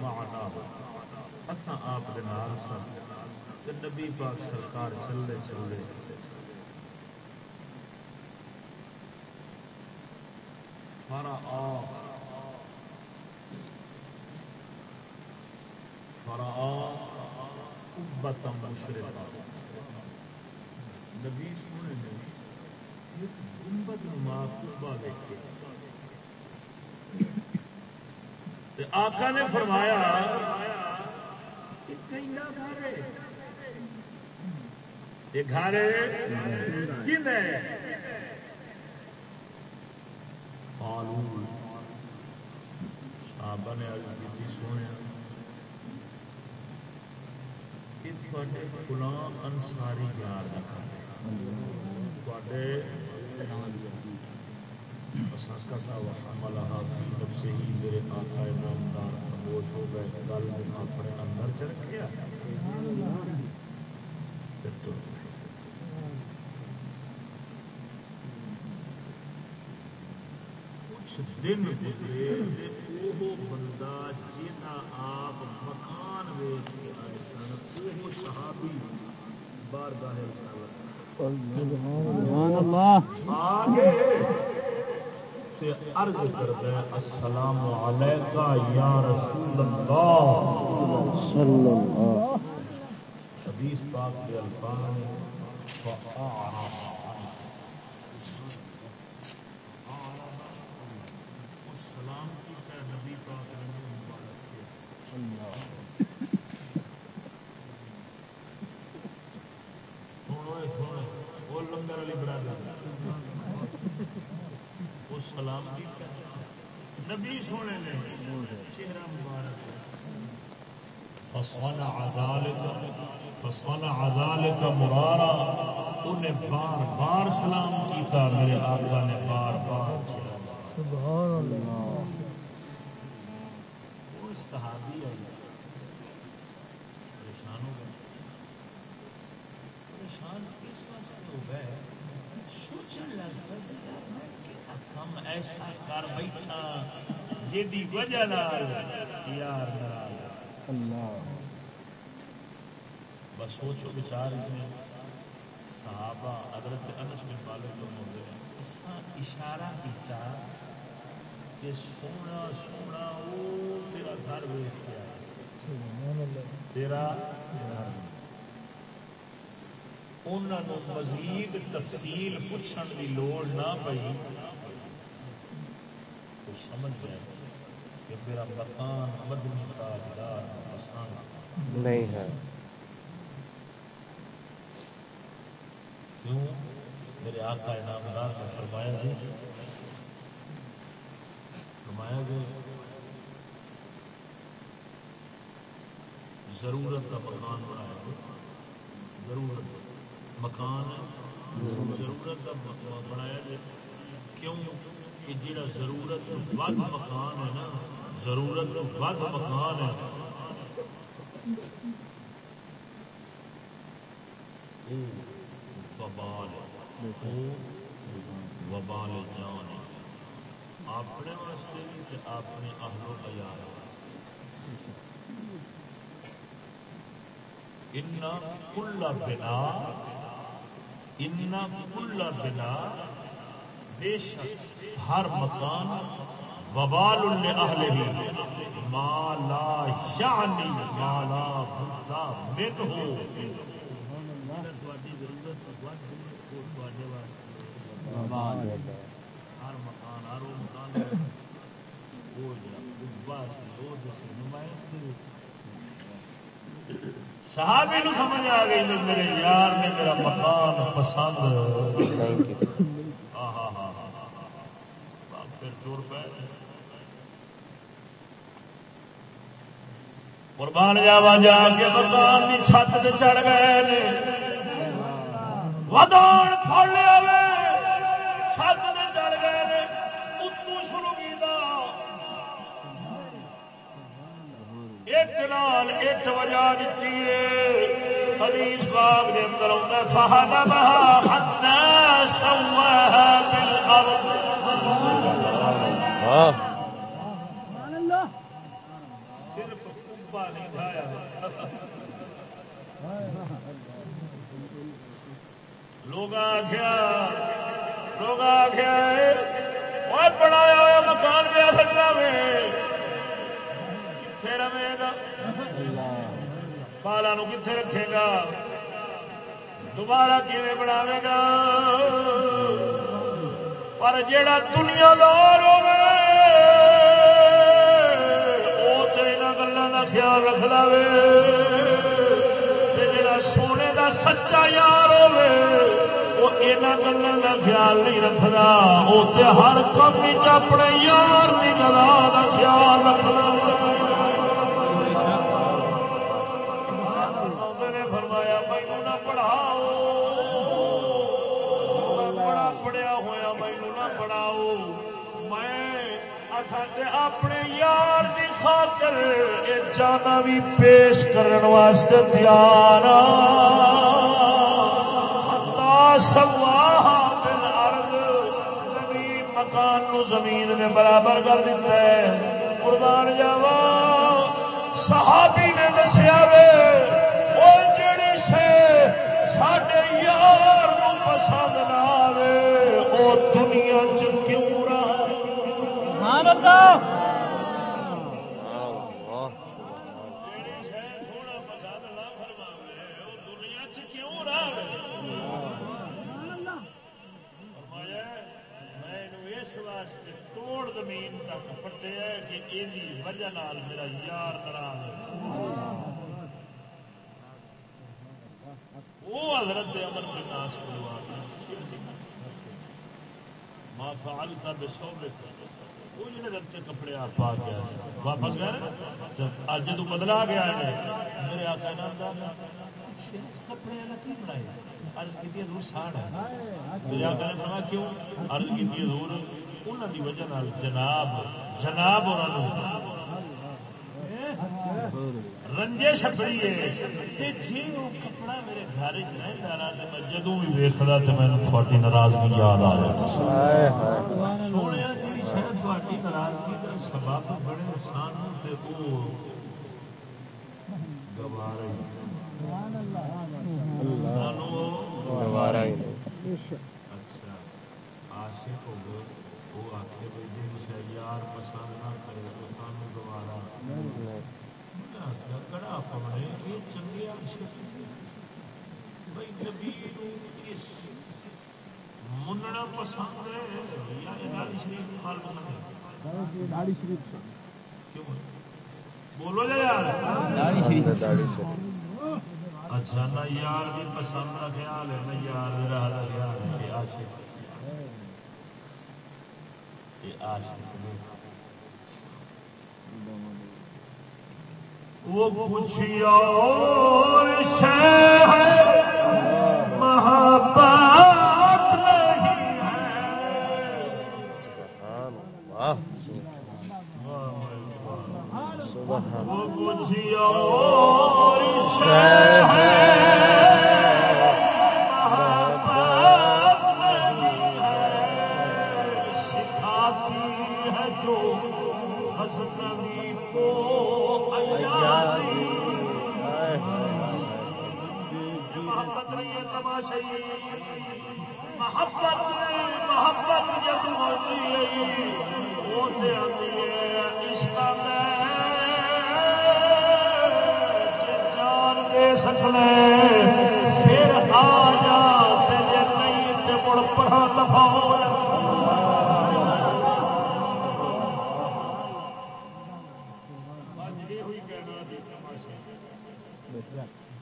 معنا اتنا آپ دے نال سن تے نبی پاک سرکار چلے چلے فرا فرا مشرقا نبی سونے نے ایک گنبد نما کعبہ دیکھے تے آقا نے فرمایا یہ گھر کن ہے؟ صحابہ نے عرض کی سونے کہ تھوڑے فلاں انصاری یار کا گھر ہے تھوڑے سے ہی میرے آقا نامدار خاموش ہو گئے گل اپنے اندر چ رکھا کچھ دن گزرے وہ بندہ جنا آپ مکان ویچ کے آئے سن وہ صحابی بار گاہ آگے۔ سے عرض کرتا ہے السلام علیکہ یا رسول اللہ۔ صلی اللہ حدیث پاک کے الفاظ میں فأعرض سلام کیتا ہے نبی پاک نے منہ مبارک کیا سنو سنو وہ لنگر علی برادر سلام نبی سونے نے چہرہ مبارک فصنع ذلك مرارا۔ انہیں بار بار سلام کیتا میرے آقا نے بار بار سبحان اللہ۔ وہ صحابی ہے پریشان ہو گئے پریشان کس واسطے ہو گئے سوچنے لگ پے کم ایسا کر بیٹھا جی وجہ یار نال بس سوچو بچار اس نے صحابہ حضرت انس بن مالک لوگ ہوتے ہیں اس کا اشارہ کیتا کہ سونا سونا وہ تیرا گھر ویچ کے تیرا انہوں مزید تفصیل پوچھنے کی لوڑ نہ پئی سمجھ گئے کہ میرا مکان مدنی تاجدار پسند نہیں ہے۔ کیوں؟ میرے آقا انعامدار نے فرمایا جی فرمایا جی ضرورت کا مکان بنایا ضرورت مکان ضرورت۔ کا بنایا جی کیوں؟ کہ جڑا ضرورت ود مکان ہے نا، ضرورت ود مکان ہے۔ وبال وبال جان اپنے واسطے بھی تے اپنے اہلو عیال ان کل بنا ان کل بنا، بے شک ہر مکان وبال اہل ہی مالا یعنی مالا بنتا من ہو ہر مکان، ہر وہ مکان صحابی نو سمجھ آ گئی میرے یار نے میرا مکان پسند۔ ہاں پہ۔ قربان جاوا جا کے مکان کی چھت سے چڑھ گئے ودان پڑ لیا چھت سے چڑھ گئے اتو شروع کیا ایک نال ایک وجہ دیتی ہے۔ حدیث باغ کے اندر آتا فہد بہا حتی سواہا بالارض لوگ آخیا لوگ آخیا وہ بنایا ہوا مکان پہ سکتا میں کتنے رہے گا؟ بالا کتنے رکھے گا؟ دوبارہ کیون بناوے گا؟ پر جیڑا دنیا دار ہوے وہ تو گلوں کا خیال رکھتا وے سونے دا سچا یار ہوے وہ یہاں گلوں کا خیال نہیں رکھتا وہ ہر کم چ اپنے یار کی گلا کا خیال رکھنا اپنے یار کی خاطر یہ جانا بھی پیش کرن واسطے تیار زمین مکان نو زمین میں برابر کر دیتا ہے قربان جاوا صحابی نے دسیا وے وہ جڑی سے ساڈے یار نو پسند نہ آوے وہ دنیا چ کیوں سبحان اللہ پٹیا کہ وجہ میرا یار ناراض وہ حضرت امر کے ناس ماں فعال کا بے وہ جڑے کپڑے آپ پا واپس گئے اج بدلا گیا ہے میرے آقا نام کپڑے کی بنائے ارض کی دور ساڑ ہے میرے آقا نے کیوں کی انہوں وجہ نال جناب جناب اور رنجے چھپڑی ہے جی وہ کپڑا میرے گھر چ رہتا رہا میں جدو بھی ویکدا تو میں تھوڑی ناراضگی یاد آ جاتی سونے تھوڑی ناراضگی کا سبب بڑے سانو تے وہ گوارا اچھا عاشق ہو گئے وہ آخے بھائی جی یار پسند نہ کرے تو سانو گوارا کڑا پونے یہ چنگے بھائی نبی مننا پسند ہے یا داڑی شریف خال پسند ہے؟ کیوں بولو جا یار۔ اچھا نہ یار بھی پسند کا خیال ہے نہ یار بھی رہا خیال ہے یہ عاشق یہ عاشق وہ کچھ اور شے ہے؟ محبت۔ محبت محبت محبت جب ہوتی ہے وہ تے عشق میں سکنے پھر آ جا تے نہیں تے مڑ پڑھا دفا ہو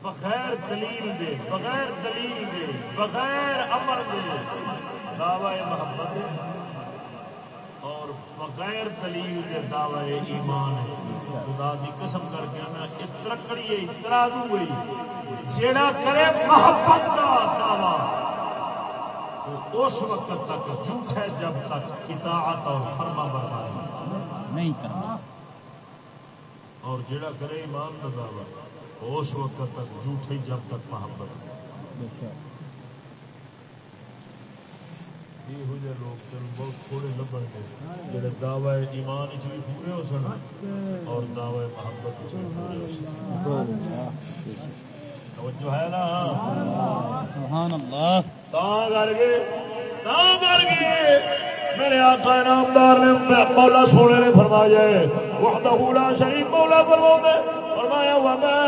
بغیر دلیل دے، بغیر دلیل دے، بغیر امر دے، دعوی محبت اور بغیر دلیل دے دعوی ایمان ہے۔ خدا دی قسم کر کے نا اترکڑی ہے اترادو ہوئی جیڑا کرے محبت کا دعوی اس وقت تک جھوٹ ہے جب تک اطاعت اور فرما برداری۔ نہیں کرنا۔ اور جڑا کرے ایمان کا دعوی اس وقت تک جھوٹ ہے جب تک محبت۔ یہ ہو جائے لوگ بہت تھوڑے لبن گے جڑے دعوی ایمان چ بھی پورے ہو سن اور دعوی محبت بھی پورے ہو سن۔ توجہ ہے نا؟ سبحان اللہ۔ تا کر کے تا کر کے۔ میرے آقا نامدار نے مولا سونے نے فرمایا وحدہ لا شریف مولا فرما فرمایا وما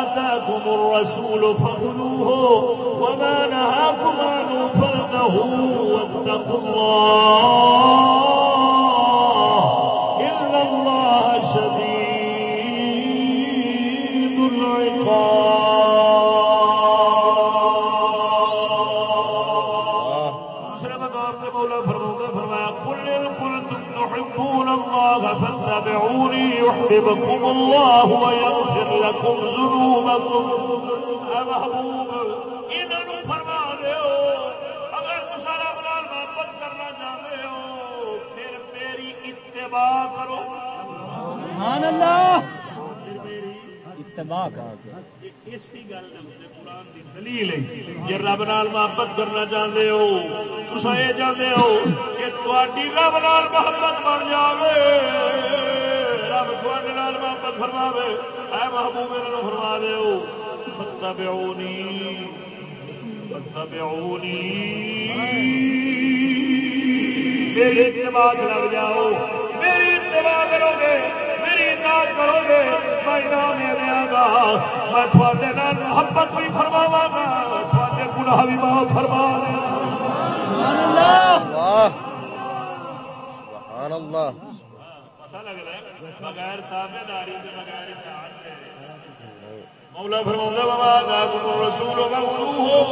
آتاكم الرسول فخذوه وما نهاكم عنه فانتهوا واتقوا الله. يحببكم الله ويغفر لكم ذنوبكم. محبوب فرما دیو اگر رب نال محبت کرنا چاہتے ہو پھر میری اتباع کرو۔ سبحان اللہ۔ پھر میری اتباع کر اسی گل قرآن کی دلیل ہے رب نال محبت کرنا چاہتے ہو یہ چاہتے ہو کہ تاری رب نال محبت بن جائے رب نال محبت فرماوے۔ اے محبوب میرے فرما دو فتبعونی فتبعونی میری اتباع لگ جاؤ۔ میری اتباع کرو گے۔ میری اطاعت کرو گے۔ میں انعام گا۔ میں تھوڑے نال محبت بھی فرماوا گا۔ تھوڑے گناہ بھی معاف فرما دیا سبحان اللہ سبحان اللہ۔ پتہ لگ رہا ہے۔ بغیر تابے داری کے بغیر اطاعت کے مولا فرماؤں بابا ذاکم الرسول وقولوه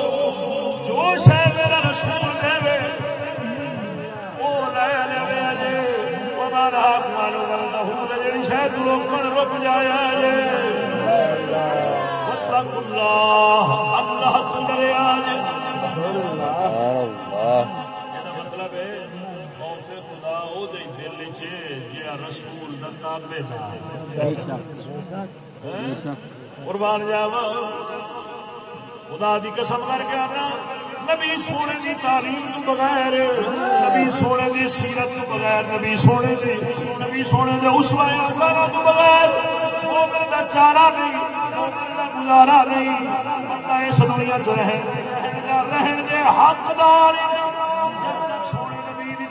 جو شے میرا رسول دے وہ لے لے جے وما نهاكم عنه فانتهوا جڑی شے تو روکن رک جایا جے واتقوا الله اللہ تو ڈرے جے اللہ۔ رسول دا تابع قربان جاوا خدا دی قسم کر کے آنا۔ نبی سونے دی تعلیم تو بغیر نبی سونے دی سیرت تو بغیر نبی سونے دی نبی سونے دے اسوہ احسانہ تو بغیر مومن دا چارہ نہیں مومن دا گزارا نہیں۔ بندہ اس دنیا چ رہن رہن دے حقدار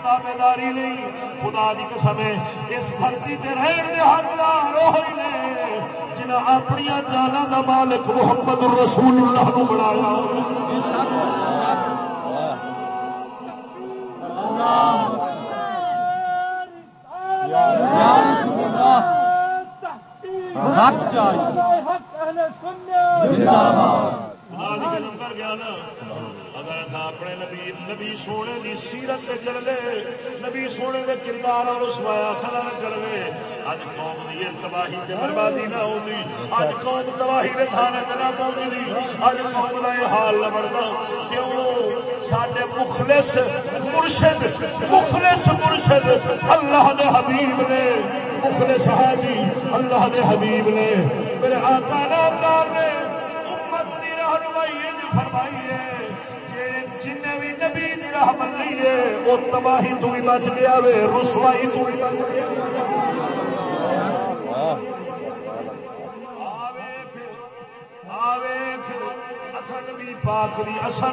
نبی دی تابعداری نہیں خدا دی قسم ہے اس دھرتی تے رہن دے حقدار وہی نے جنہاں اپنی جاناں دا مالک محمد رسول اللہ نو بنایا حق چاہیے خدا دی قسم گیا نا اگر اپنے نبی نبی سونے دی سیرت سے نبی سونے دے کردار اور سلا نہ اج قوم دی یہ تباہی تے بربادی نہ ہوندی اج قوم تباہی دے تھانے تے نہ پہنچدی اج قوم دا یہ حال نہ بندا کیوں ساڈے مخلص مرشد مخلص مرشد اللہ دے حبیب نے مخلص حاجی اللہ دے حبیب نے میرے آقا نامدار نے رہنمائی جن بھی نبی راہ ہے، وہ تباہی تو بھی بچ گیا وے، رسوائی تو بھی بچ گیا نبی پاک دی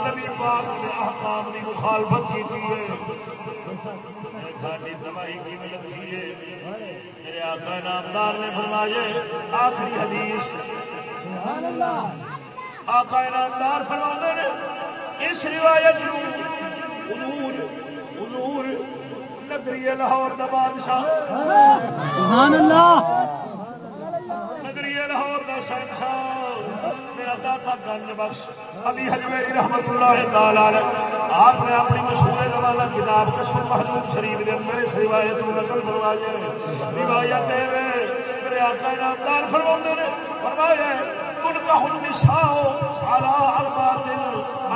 نبی پاک دے احکام دی مخالفت کی ساری تباہی کی لگی ہے؟ میرے آقا نامدار نے فرمایا، آخری حدیث۔ آقا نامدار فرما نے اس روایت حضور حضور نگری لاہور دا بادشاہ سبحان اللہ نگری لاہور دا شہنشاہ میرا داتا گنج بخش علی حجویری رحمت اللہ تعالی علیہ آپ نے اپنی مشہور والا کتاب کشم محدود شریف کے اندر اس روایت کو نقل کروایا روایت ہے میرے آقا نے فرمایا تنكح النساء على أربعة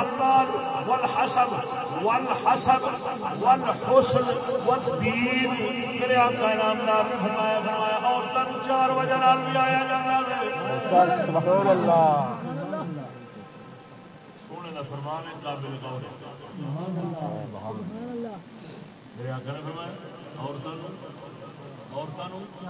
المال والحسب والحسب والحسن والدين. میرے آقا نامدار نے فرمایا فرمایا عورتوں چار وجہ نال بھی آیا جانا ہے سبحان اللہ سونے فرمان ہے قابل غور ہے. میرے آقا نے فرمایا عورتوں عورتوں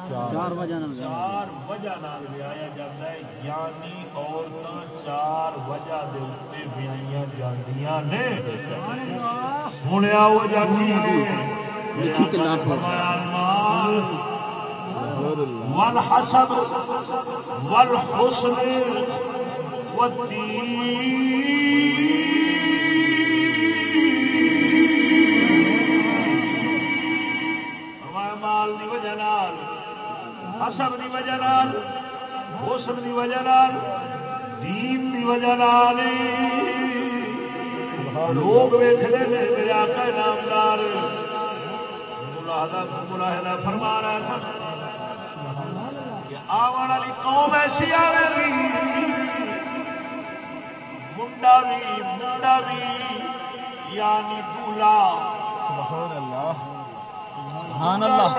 چار وجہ چار وجہ نال ویایا جاتا ہے۔ یعنی عورتیں چار وجہ دے اتنے ویائی جاندیاں نے۔ سنیا وہ جاتی والحسن والدين مال دی وجہ نال، حسب دی وجہ نال، حسن دی وجہ نال، دین دی وجہ نال لوگ ویختے ہیں میرے آقا نامدار ملاحدہ فرما رہا تھا کہ آون والی قوم ایسی آئے گی۔ منڈا بھی منڈا بھی یعنی دولا سبحان اللہ۔ سبحان اللہ۔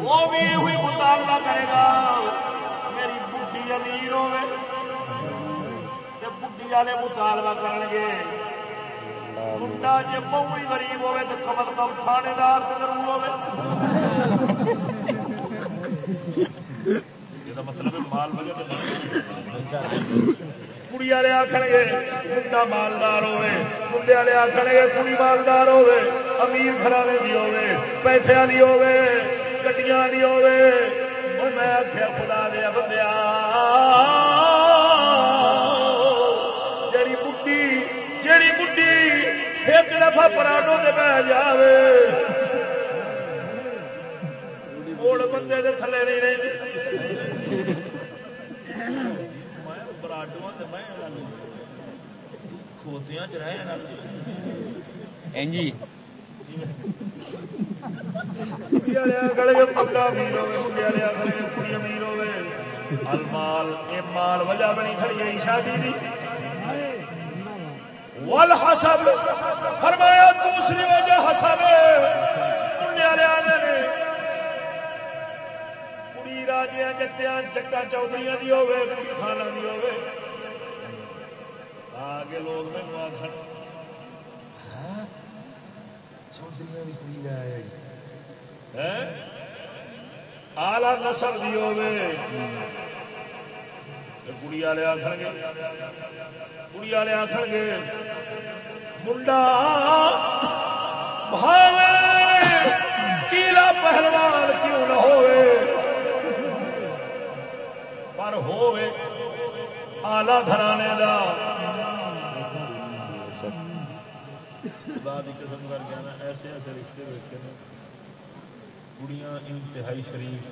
وہ بھی ہوئی مطالبہ کرے گا۔ میری بڈی امیر ہوے بڈی والے مطالبہ کرن گے جی بہت غریب ہوے تو کم از کم تھانے دار ضرور ہوے یہ مطلب ہے مال وجہ کڑی والے آخر گے منڈا مالدار ہوے منڈے والے آخر گے کڑی مالدار ہوے امیر گھرانے کی ہوے پیسے والی ہوے گڈیاں والی ہوے میں آخیا خدا دیا بندیا جڑی بڈی جڑی بڈی ایک دفعہ پراٹو سے بہ جاوے موڑ بندے دے تھلے نہیں رہتے کھوتیاں چ جی المال یہ مال وجہ بنی کھڑی شادی دی والحسب فرمایا دوسری وجہ حسب کڑی راجیا جتیا چکا چودھری دی ہوے خانہ دی ہوے آگے لوگ میرے آخر آلہ نسل دی ہوے کڑی والے آخر گے کڑی والے آخر گے منڈا بھاوے پہلوان کیوں نہ ہوئے پر ہوئے آلہ گھرانے دا۔ دی قسم کر کے نا ایسے ایسے رشتے دیکھتے ہیں کڑیاں انتہائی شریف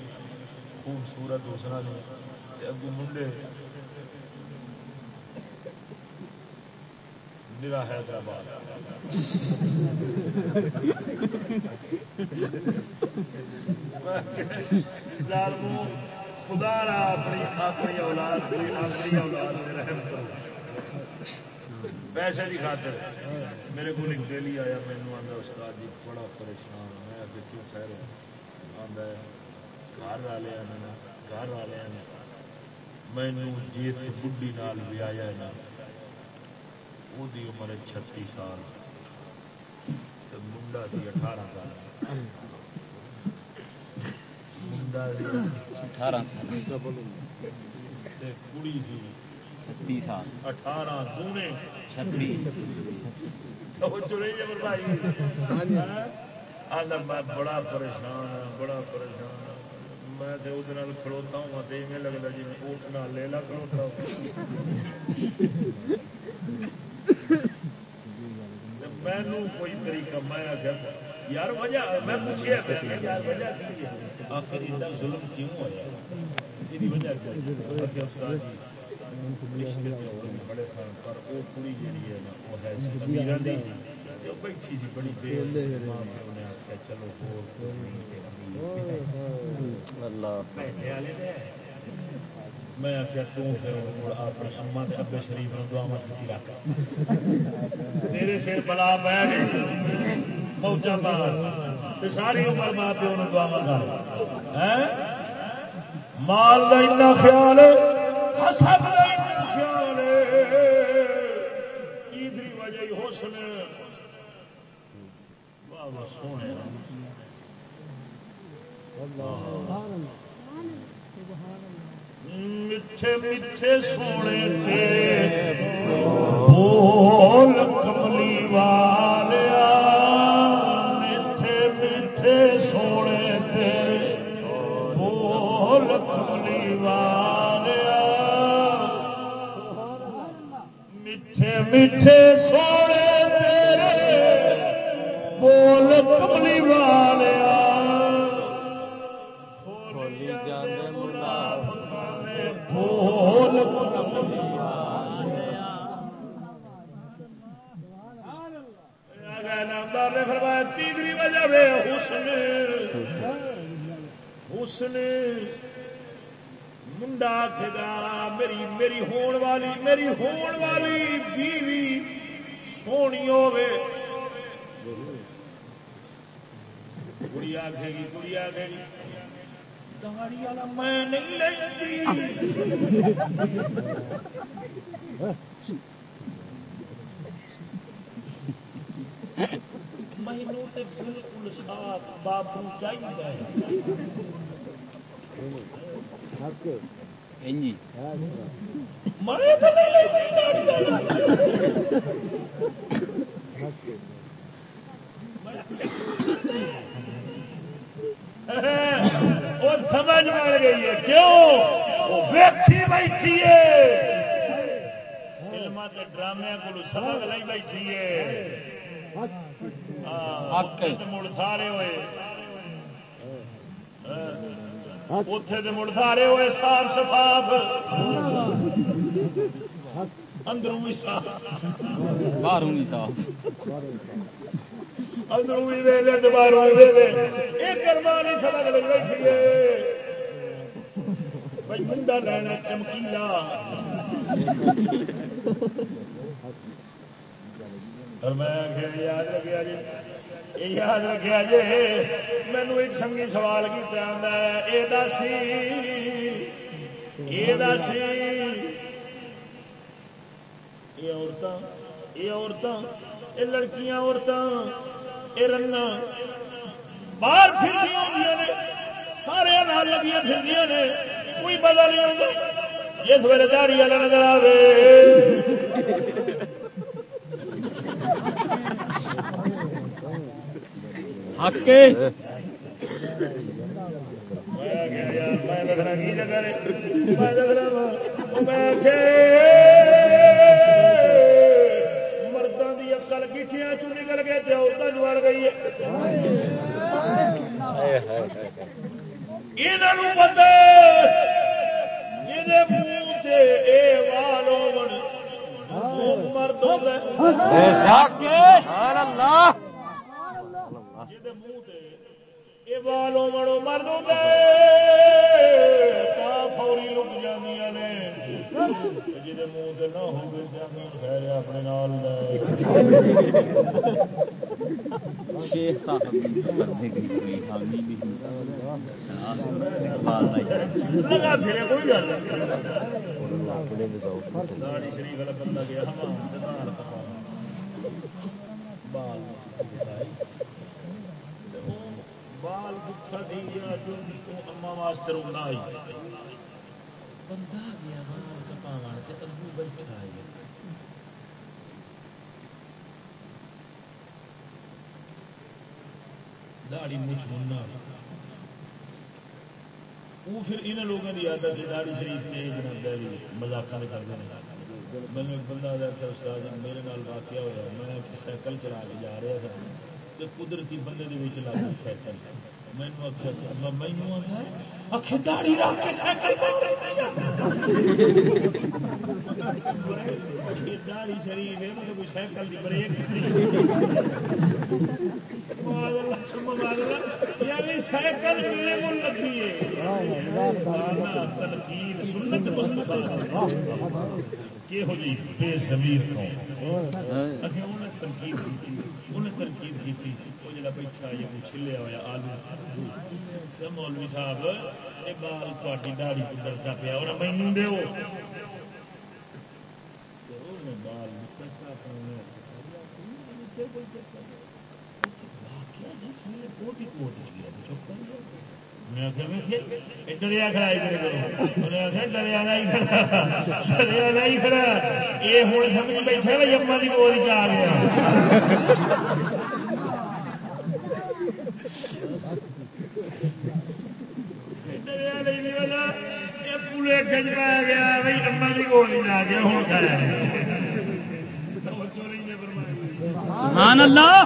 خوبصورت دوسرا نے اگو منڈے نرا حیدرآباد۔ خدا را اپنی اپنی اولاد اپنی اولاد میں رحم کرو۔ پیسے کی خاطر۔ میرے کو ایک ڈیلی آیا مینو آتا استاد جی بڑا پریشان۔ میں آگے کیوں خیر آتا ہے، گھر والے گھر والے مینو جیت بڈی نال بھی آیا نا۔ وہ عمر ہے چھتی سال۔ چھوٹا سی اٹھارہ سال۔ اٹھارہ سال اٹھارہ میں بڑا پریشان بڑا پریشان میں کھڑوتا ہوں تے میں لگتا جی میں نہ لے لا کھڑوتا ہوں کوئی طریقہ میں آخیا یار وجہ میں پوچھیا یار وجہ کی ہے آخر اتنا ظلم کیوں ہوا یہ وجہ کیا ہے؟ آخیا استاد جی بڑے پر وہ کڑی جیڑی ہے نا وہ ہے سی امیراں دی تے وہ بیٹھی سی بڑی بے ماں پیو نے آخیا چلو نہیں امیر اللہ۔ پیسے والے نے میں آخیا توں پھر مڑ اپنی اما تے ابے شریف نو دعا مت رکھ۔ تیرے سر بلا پہ گئی موجہ ساری عمر ماں پیو نو دعا مت مال کا اتنا خیال حسب کا اتنا خیال وجہ ہی حسن؟ واہ واہ، سونے میٹھے میٹھے سونے تیرے بول کملی والیا، میٹھے میٹھے سونے تیرے بول کملی والیا، میٹھے میٹھے سونے حسن منڈا آخے گا میری میری ہون والی میری ہون والی بیوی سونی ہوے کڑی آخے گی کڑی آخے گی والا میں نہیں لیتی بالکل صاف بابو چاہیے سمجھ بڑھ گئی ہے کیوں؟ ویکھی بیٹھی ہے۔ ڈرامے کو سبق لئی بیٹھی ہے۔ مڑ سارے ہوئے۔ اتے تو مڑ سارے ہوئے صاف شفاف۔ اندروں بھی صاف۔ باہروں نہیں صاف۔ اندروں بھی دے لے دوباروں بھی دے لے یہ کرما نہیں سبق لگ بیٹھی ہے بھائی منڈا لینا چمکیلا۔ اور میں یاد رکھا جی یہ یاد رکھا جی مینو ایک سنگی سوال کی کیا یہ دسی یہ دسی یہ عورتاں یہ عورتاں یہ لڑکیاں عورتاں یہ رنگ باہر پھر نے سارے نال لگی پھر نے کوئی پتا نہیں ہوتا جس ویلے داڑی والا نظر آئے حق ہے میں کیا یار میں دسنا کی جگہ نے میں دسنا وا میں مردوں کی اکل گیٹیاں چ نکل گئے عورتوں گئی ہے یہاں پتا یہ منہ سے وال مرد سبحان اللہ شیخ صاحب بھی کرنے کی کوئی حامی بھی بال نہیں لگا پھرے کوئی گل شریف بال اوکھا تھی گیا تو اما واسطے رونا آئی بندہ گیا مار بیٹھا داڑی مچھ مننا وہ پھر انہوں لوگوں کی عادت ہے داڑی شریف تیز بنا مزاق کرتے ہیں میں ایک بندہ آیا استاد میرے نال واقعہ ہوا میں سائیکل چلا کے جا رہا تھا تو قدرتی بندے کے بچ لگ سائیکل مینو آخیا مینو آخیا داڑی رکھ کے سائیکل داڑی شریف ہے سائیکل کی بریک یعنی سائیکل لگی ہے۔ تنقید سنت جی بے انہیں تنقید انہیں تنقید کی جڑا بیٹھا چھلیا ہوا آلو مولوی صاحب یہ بال تاری داڑی کو ڈرتا پیا اور مینو بال ڈریا کھڑا ڈریا ڈریا کھڑا یہ ہوں سمجھ بیٹھے کی بول چ پورے گج پا گیا بھائی اما کی بول نہیں آ گیا ہوں سبحان اللہ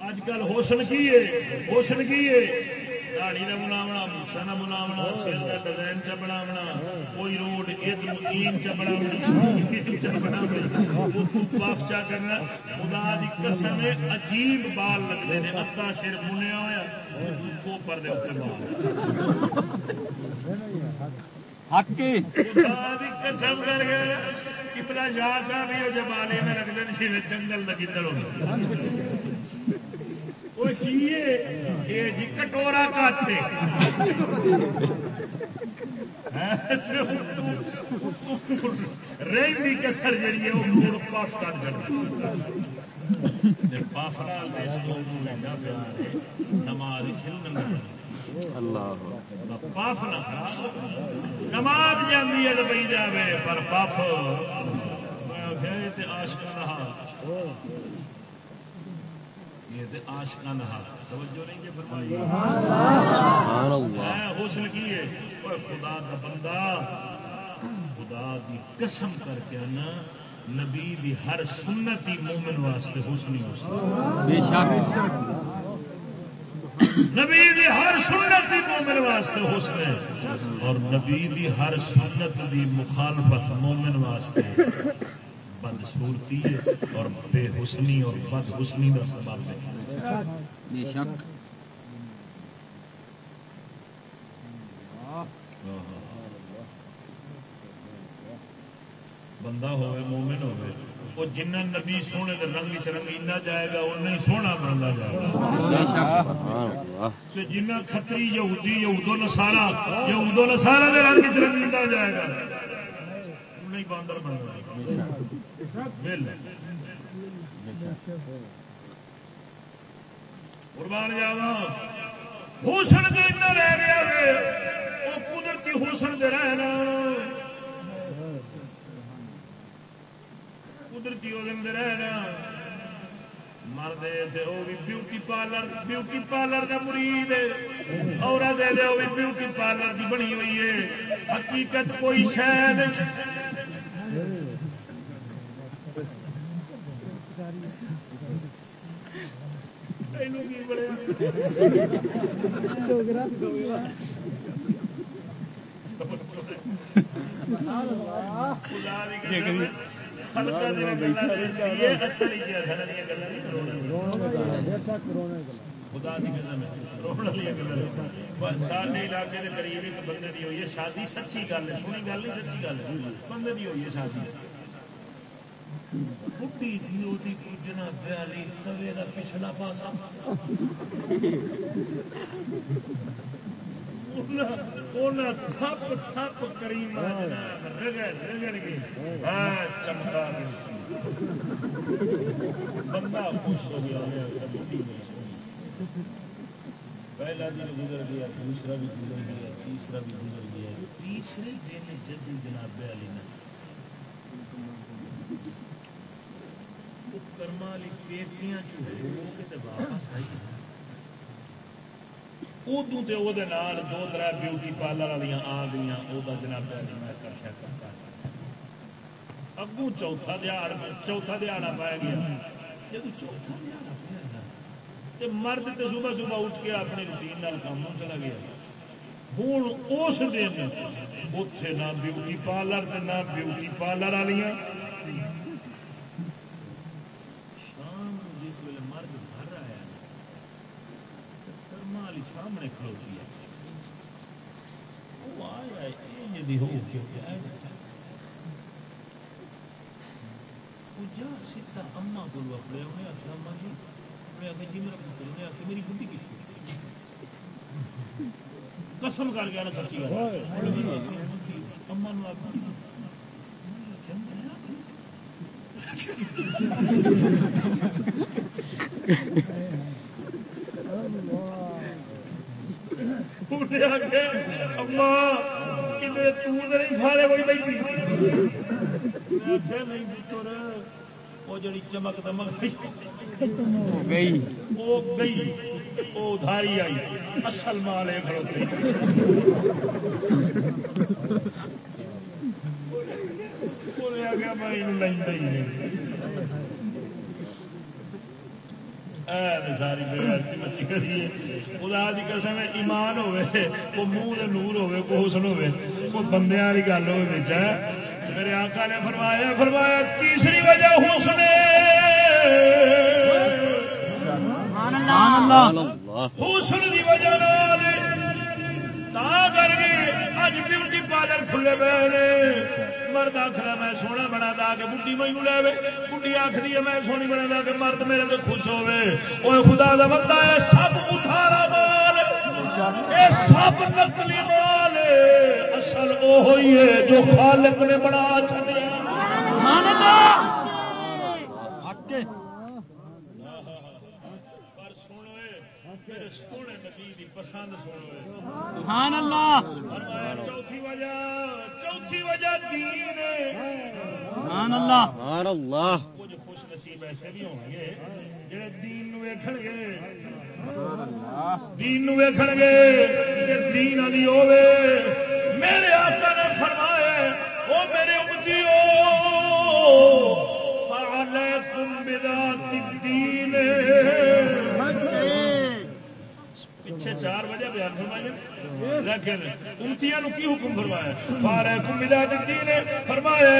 اج کل حسن کی ہے حسن کی ہے داڑی کا بناونا مچھا کا بناونا سر کا ڈیزائن چ بناونا کوئی روڈ ادھر این چ بناونا پاپ چا کرنا خدا دی قسم عجیب بال لگتے ہیں ادھا سر بنیا ہوا پر دے اتنے بال حق کی خدا دی قسم کر کے کتنا جا صاحب یہ جب آلے میں رکھ دیں جنگل وہ یہ جی کٹورا کاٹے کسر جی ہے وہ موڑ پاس کر پافڑا نماز اللہ۔ پافڑا نماز جاتی ہے تو پی جائے پر پف آشکا یہ آشکا نہا توجہ نہیں کہ فرمائی۔ حسن کی ہے۔ خدا کا بندہ خدا دی قسم کر کے نا نبی دی ہر سنتی مومن واسطے شک۔ نبی دی ہر سنت دی مومن واسطے حسن ہے۔ اور نبی دی ہر سنت دی مخالفت مومن واسطے۔ بد صورتی ہے اور بے حسنی اور بد حسنی کا سبب ہے۔ بندہ ہوئے مومن ہوئے وہ جنہ نبی سونے کے رنگ چ رنگینا جائے گا انہیں سونا بنتا جائے گا۔ جنہ کتری یہودی یہودو نسارا یہودو نسارا کے رنگ چ رنگینا جائے گا انہیں باندر بننا قربان جاوا حسن دن رہ گیا وہ قدرتی حسن دے رہنا قدرتی وہ دن رہنا مرد وہ بھی بیوٹی پارلر بیوٹی پارلر کا مرید عورت ہے وہ بھی بیوٹی پارلر کی بنی ہوئی ہے۔ حقیقت کوئی شاید سارے علاقے کے قریب ایک بندے کی ہوئی ہے شادی سچی گل ہے سونی گل نہیں سچی گل ہے بندے کی ہوئی ہے شادی بڑھی تھی وہ جنا بیالی توے کا پچھلا پاسا۔ تھپ تھپ کری رگڑ رگڑ کے چمکا بندہ خوش ہو گیا پہلا دن گزر گیا دوسرا بھی گزر گیا تیسرا بھی گزر گیا۔ تیسرے دن جدی جناب علی نے وہ کرما والی پیٹیاں جو ہے وہ کتے واپس آئی ادو تے وہ دو تر بیوٹی پارلر والی آ گئی وہ جناب کرشا کرتا اگوں چوتھا دیہڑ چوتھا دیہڑا پایا گیا جب چوتھا دیہڑا پایا نا مرد تے صبح صبح اٹھ کے اپنی روٹین کام چلا گیا ہوں اس دن اتے نہ بیوٹی پارلر نہ بیوٹی پارلر والی شام نو جس ویلے مرد گھر آیا نا تے والی سامنے کھلوتی ہے وہ آیا یہ ہو کے آیا جا سیدھا اما کو اپنے انہیں آخیا اما جی انہیں آخیا جی میرا پتر انہیں آخیا میری بڈی کس قسم کر گیا نا سچی اما نو اما کدھر تھی کھا لے کوئی بیٹھی نہیں پتر وہ جڑی چمک دمک گئی۔ وہ گئی۔ وہ ادھاری آئی۔ اصل مال ہے کھڑوتے آ گیا میں لینا ہی نہیں ساری بچی کریے خدا کی قسم ایمان ہوے وہ منہ نور ہوے کو حسن ہوے بندے والی گل ہو میرے آقا نے فرمایا فرمایا تیسری وجہ حسن حسن کی وجہ کر کے اج بیوٹی پارلر کھلے پے مرد آخر میں سونا بنا دا کہ بڈی مینو لے بڈی آخری ہے میں سونی بنا دا کہ مرد میرے تو خوش ہوے وہ خدا کا بندہ ہے سب اتارا مال یہ سب نقلی مال اصل وہ ہے جو خالق نے بنا چلیا پر سنو میرے سونے نبی دی پسند سنو سبحان اللہ۔ چوتھی وجہ چوتھی وجہ دین سبحان اللہ۔ سبحان اللہ۔ کچھ خوش نصیب ایسے بھی ہوں گے جڑے دین نو ویکھن گے۔ دین نو ویکھن گے کہ دین علی ہوے میرے آقا نے فرمایا او میرے امتی او فعلیکم بذات الدین۔ پیچھے چار بجے بیان فرمائے لیکن نو کی حکم فرمایا فعلیکم بذات الدین فرمایا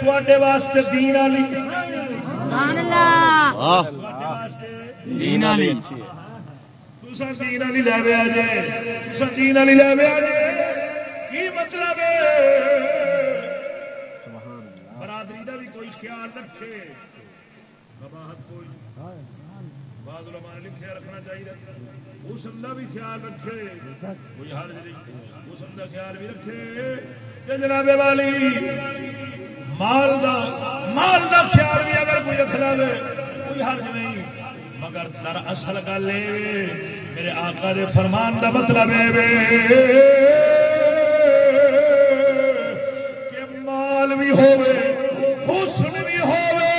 تواڈے واسطے دین علی سبحان اللہ واہ تواڈے واسطے دین علی تسا دین علی لے جے دین جے کی مطلب ہے برادری دا بھی کوئی خیال رکھے قباحت کوئی بعض علماء نے رکھنا چاہیے حسن کا بھی خیال رکھے۔ کوئی حرج نہیں۔ حسن کا خیال بھی رکھے۔ جناب والی، مال دا مال دا خیال بھی اگر کوئی رکھنا دے کوئی حرج نہیں۔ مگر در اصل گل میرے آقا دے فرمان دا مطلب ہے کہ مال بھی ہوے حسن بھی ہوے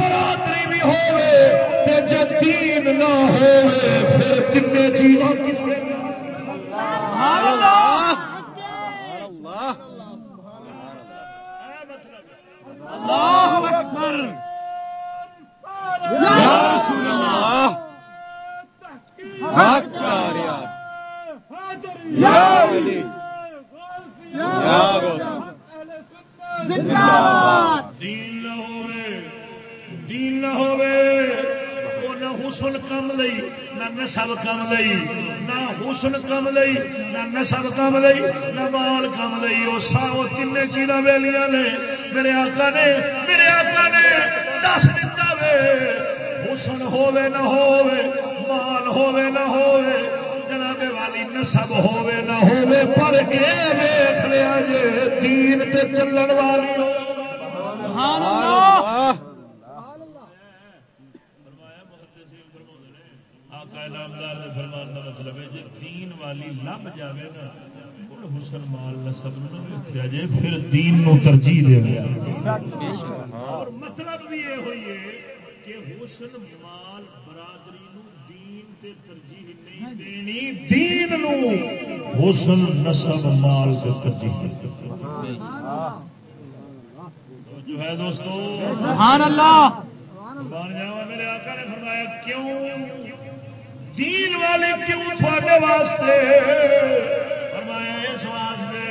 برادری بھی ہوے تے جے دین نہ ہوے پھر کنے چیزاں کسے سبحان اللہ سبحان اللہ اللہ اکبر یا رسول اللہ حق چاریا یا یا غوث دین دین نہ ہوے وہ نہ حسن کم لئی، نہ نسل کم لئی، نہ حسن کم لئی، نہ نسل کم لئی، نہ مال کم لئی۔ وہ سا وہ تین چیزاں ویلیاں نے، میرے آقا نے، میرے آقا نے دس دتا وے۔ حسن ہوے نہ ہوے مال ہوے نہ ہوے جناب والی نسب ہوے نہ ہوے پر اے ویکھ لیا جے دین تے چلن والی ہو۔ سبحان اللہ! نامدار نے فرمان کا مطلب ہے جی دین والی لب جاوے نا ہن حسن مال نسب نو ویکھیا جے پھر دین نو ترجیح دے گیا اور مطلب بھی یہ ہوئی ہے کہ حسن مال برادری نو دین تے ترجیح نہیں دینی دین نو حسن نسب مال تے ترجیح جو ہے دوستو؟ سبحان اللہ! قربان جاوا میرے آقا نے فرمایا کیوں؟ دین والے کیوں تھوڑے واسطے؟ فرمایا اس واسطے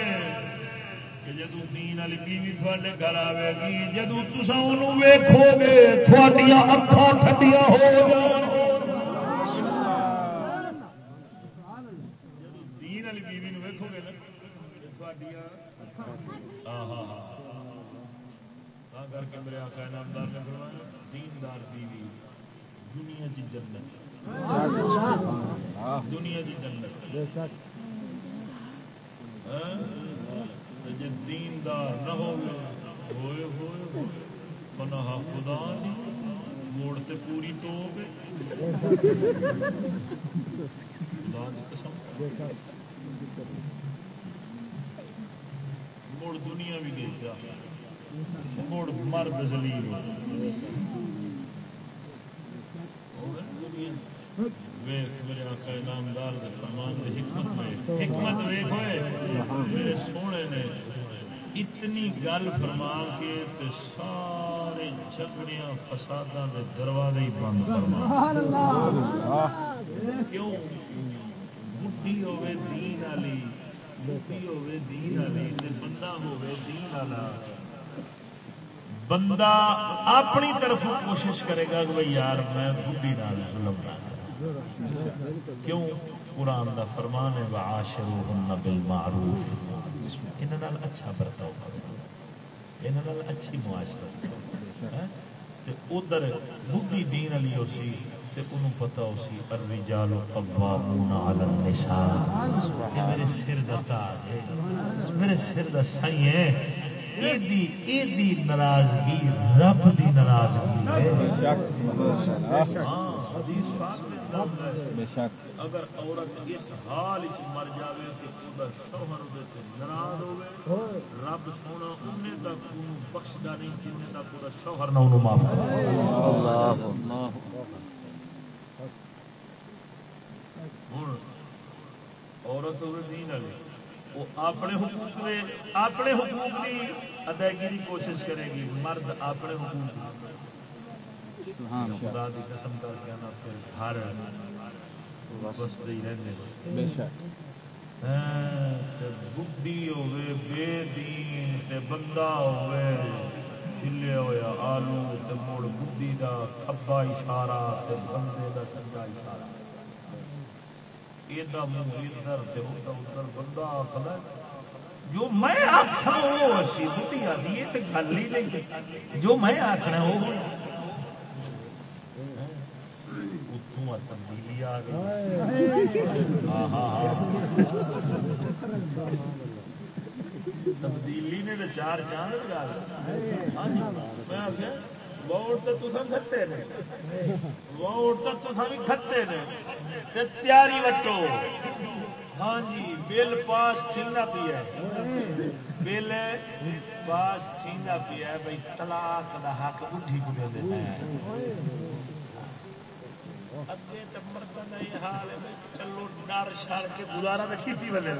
کہ جدو دین والی بیوی تھوڑے گھر آئے گی جدو تسا انہوں گے، تھوڑیاں ہو دین والی بیوی گے نا ہاں ہاں ہاں کر کے میرے آقا نامدار نے فرمایا دیندار بیوی، دنیا کی جنت۔ دنیا کی جنت ہاں؟ تے جے دیندار نہ ہوئے ہوئے ہوئے پناہ خدا دی موڑ تے پوری تو خدا دی قسم مڑ دنیا بھی گئی جا مڑ مرد زلیل دنیا ویخ میرے آقا نامدار دے فرمان دے حکمت میں حکمت ویخ ہوئے؟ میرے سونے نے اتنی گل فرما کے تے سارے جھگڑیاں فساداں دے دروازے ہی بند فرما کیوں؟ بڈھی ہوے دین والی بڈھی ہوے دین والی تے بندہ ہوے دین والا۔ بندہ اپنی طرف کوشش کرے گا کہ بھائی یار میں بڈھی نال ظلم نہ کروں۔ کیوں؟ قرآن دا فرمان ہے وعاشروہن بالمعروف۔ انہاں نال اچھا برتاؤ کرو انہاں نال اچھی معاشرت کرو ہاں؟ تے ادھر بڈھی دین سی تے انہوں الرجال قوامون علی النساء۔ یہ میرے سر دا تاج ہے۔ میرے سر دا سائیں ہے۔ ایدی ایدی ناراضگی رب دی ناراضگی ہے۔ ہاں حدیث پاک میں دم ہے۔ اگر عورت اس حال مر جائے کہ وہ شوہر ناراض ہوئے رب سونا انے تک بخشدا نہیں جن تک وہ شوہر نہ ہوں عورت ہوئے دین وہ اپنے حقوق میں اپنے حقوق کی ادائیگی کی کوشش کرے گی مرد اپنے حقوق خدا دی قسم کر کے نا پھر گھر بستے ہی رہتے بڈی ہوے بے دین تے بندہ ہوے چھلے ہویا آلو تے مڑ بڈی دا کھبا اشارہ تے بندے دا سجا اشارہ۔ ایڈا منہ ادھر تے ادھر ادھر بندہ جو میں آخا وہ اسی تے گل ہی نہیں۔ جو میں آخنا وہ تبدیلی آ گئی تبدیلی نے تو چار چاند لگا میں ووٹ تو تسا کھتے نے ووٹ تو تسا بھی کھتے نے تیاری وٹو ہاں جی بل پاس تھینا پیا بل پاس تھینا پیا بھائی طلاق دا حق اٹھی کو دے ہے اگے تو مردوں کا یہ حال ہے چلو ڈر شر کے گزارا تو کھیتی والے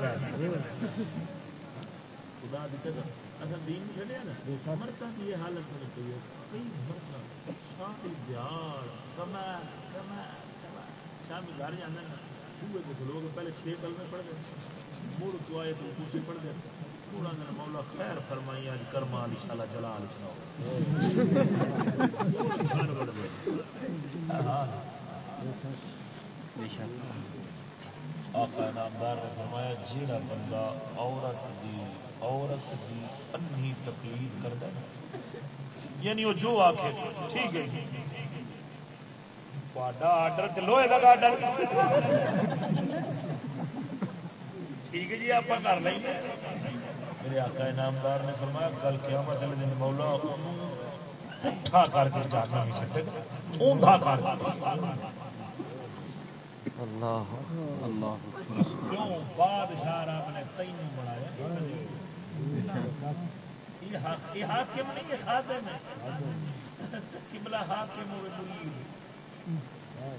خدا دی قسم اصل دین چھڑیا نا مردوں کی یہ حالت ہونی چاہیے کئی مرد ساری دیار کما کما کما شام گھر جانا نا صبح کے لوگ پہلے چھ کلمے پڑھ گئے مڑ تو آئے تو دوسرے پڑھ گئے پورا دن مولا خیر فرمائی آج کرما علی شالا جلا علی چلاؤ آقا نامدار نے فرمایا، جیڑا بندہ عورت دی عورت دی انہی تقلید کردا ہے یعنی وہ جو آکھے، ٹھیک ہے۔ تہاڈا آرڈر تے لوہے دا آرڈر ٹھیک ہے جی آپ کر لیں۔ میرے آقا نامدار نے فرمایا، کل قیامت والے دن مولا اونوں اٹھا کر کے جانا نہیں چھڈے گا۔ اوندا کر۔ کے اللہ اللہ کیوں بادشاہ رب نے تینوں بنایا یہ حاکم نہیں یہ خادم ہے قبلہ حاکم ہوئے مرید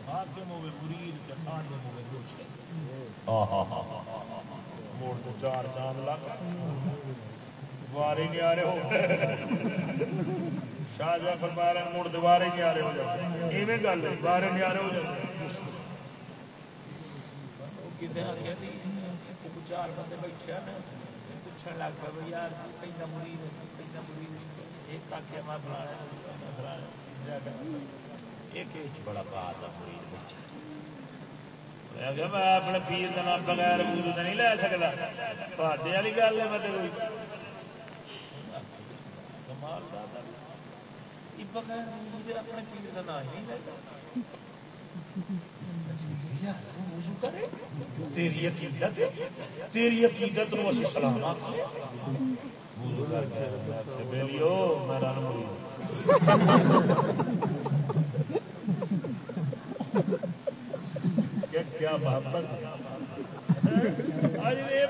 حاکم ہوئے مرید کے خادم ہوئے دوشے موڑ تو چار چاند لگ دوارے نیارے ہو شاہ جہاں فرما رہے ہیں مڑ دوارے نیارے ہو جاتے ایویں گل ہے دوارے نیارے ہو جاتے کتنے آ گیا چار بندے بیٹھے ہیں پوچھنے لگ پا بھائی یار کہیں مرید کہیں مرید ایک آخیا میں فلانا ایک بڑا بات ہے مرید بیٹھا میں اپنے پیر کا نام بغیر گرو کا نہیں لے سکتا پاٹے والی گل ہے میں کوئی کمال بات بغیر اپنے پیر کا نام ہی لے نہیں لیتا تیری عقیدت تیری عقیدت نو اسی سلام آخر بیلیو میرا کیا محبت یہ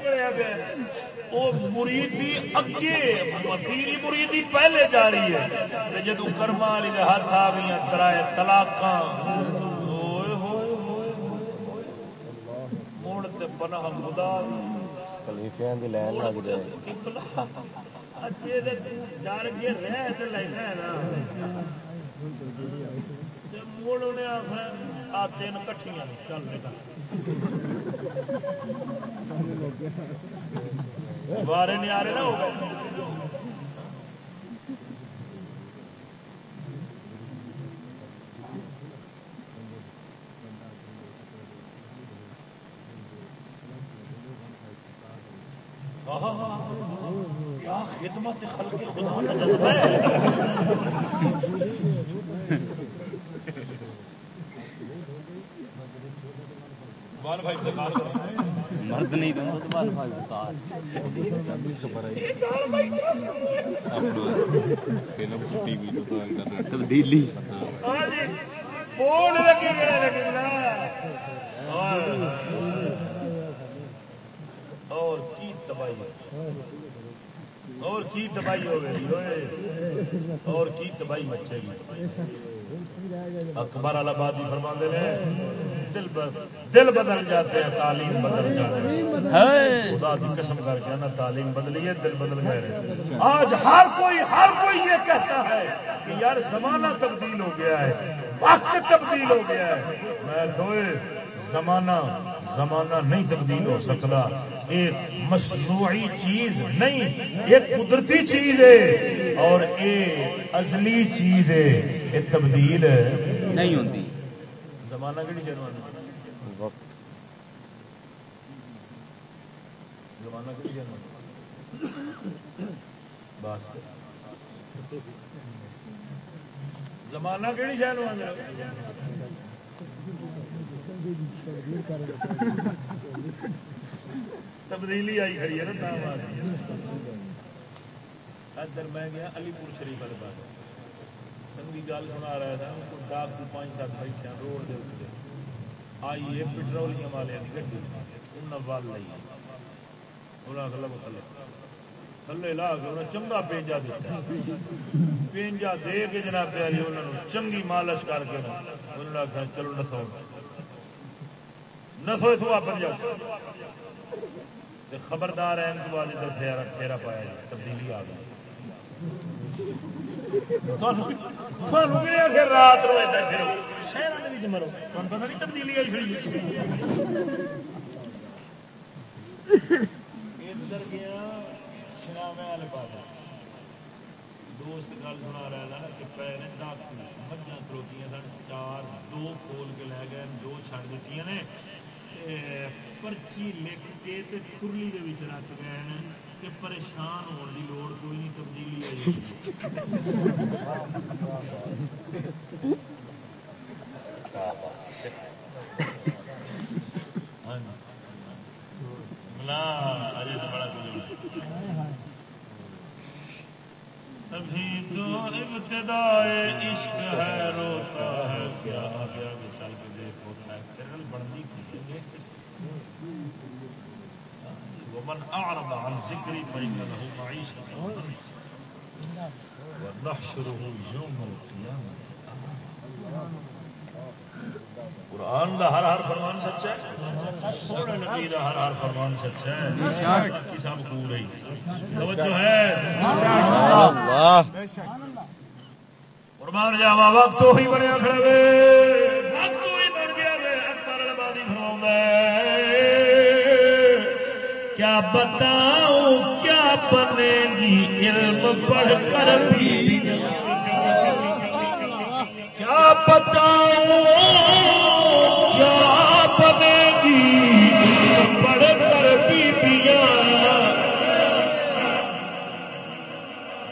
وہ اگے پیری مریدی پہلے جا رہی ہے۔ جدو کرما والی ہاتھ آ گئی ترائے طلاق مڑ تے پناہ خدا خلیفیاں دی لین لگ جائے۔ اچھے دے ڈر کے رہ تے لینا ہے نا. تے انہیں آخر آ تین کٹھیاں نے، چل بیٹا بارے نیارے نہ ہو گئے۔ کیا خدمت خلق خدا کا جذبہ ہے۔ مرد نہیں تبدیلی ہاں جی اور کی تباہی۔ اور کی تباہی ہو گئی اور کی تباہی مچے گی۔ اکبر آبادی فرما دے دل دل بدل جاتے ہیں تعلیم بدل جاتے ہیں۔ خدا کی قسم کر کے نا تعلیم بدلی ہے دل بدل گئے آج ہر کوئی ہر کوئی یہ کہتا ہے کہ یار زمانہ تبدیل ہو گیا ہے وقت تبدیل ہو گیا ہے۔ میں زمانہ زمانہ نہیں تبدیل ہو سکتا۔ ایک مصنوعی چیز نہیں، ایک قدرتی چیز ہے اور ایک اصلی چیز ہے۔ یہ تبدیل نہیں ہوتی۔ زمانہ کہڑی جنوان وقت۔ زمانہ کہڑی جنوان بس۔ زمانہ کہڑی جنوان تبدیلی آئی کھڑی ہے نا، تاں ادھر میں گیا علی پور شریف والے پاس۔ سنگی گل سنا رہا تھا ڈاک کو پانچ سات بیٹھے ہیں، روڈ دے اتنے آئی ہے پٹرولیم والے کی گڈی۔ انہیں ول لی انہیں آخلا تھلے تھلے لا کے انہیں چنگا پینجا دیتا پینجا دے کے جناب پیاری انہوں نے چنگی مالش کر کے انہوں نے آخر چلو نسو نسو اس واپس جاؤ۔ خبردار ہے تو ادھر پھیرا پایا تبدیلی آ گئی۔ رات ادھر شہر مرو۔ نہیں تبدیلی آئی ادھر گیا شنامے والے پاس دوست گل سنا رہا تھا کہ پے نے ڈاکو مجھا کروتیاں سن، چار، دو کھول کے لے گئے دو چھڑ دیتی نے۔ پرچی لکھ کے تے کھرلی دے وچ رکھ گئے ہیں کہ پریشان ہونے کی لوڑ کوئی نہیں تبدیلی آئی ملا اجے تو بڑا کچھ ابھی تو ابتدائے عشق ہے روتا ہے گیا آگے چل کے دیکھ کی ومن اعرض عن ذکری فإن له معیشة ونحشره يوم القيامة قرآن دا ہر ہر فرمان سچا ہے۔ سونے نبی دا ہر ہر فرمان سچا ہے۔ کسب کو رہی۔ توجہ ہے۔ قربان جاوا وقت وہی بنیا کھڑے بتاؤں کیا بنے گی علم پڑھ کر بھی کیا بتاؤں کیا بنے گی علم پڑھ کر بیویاں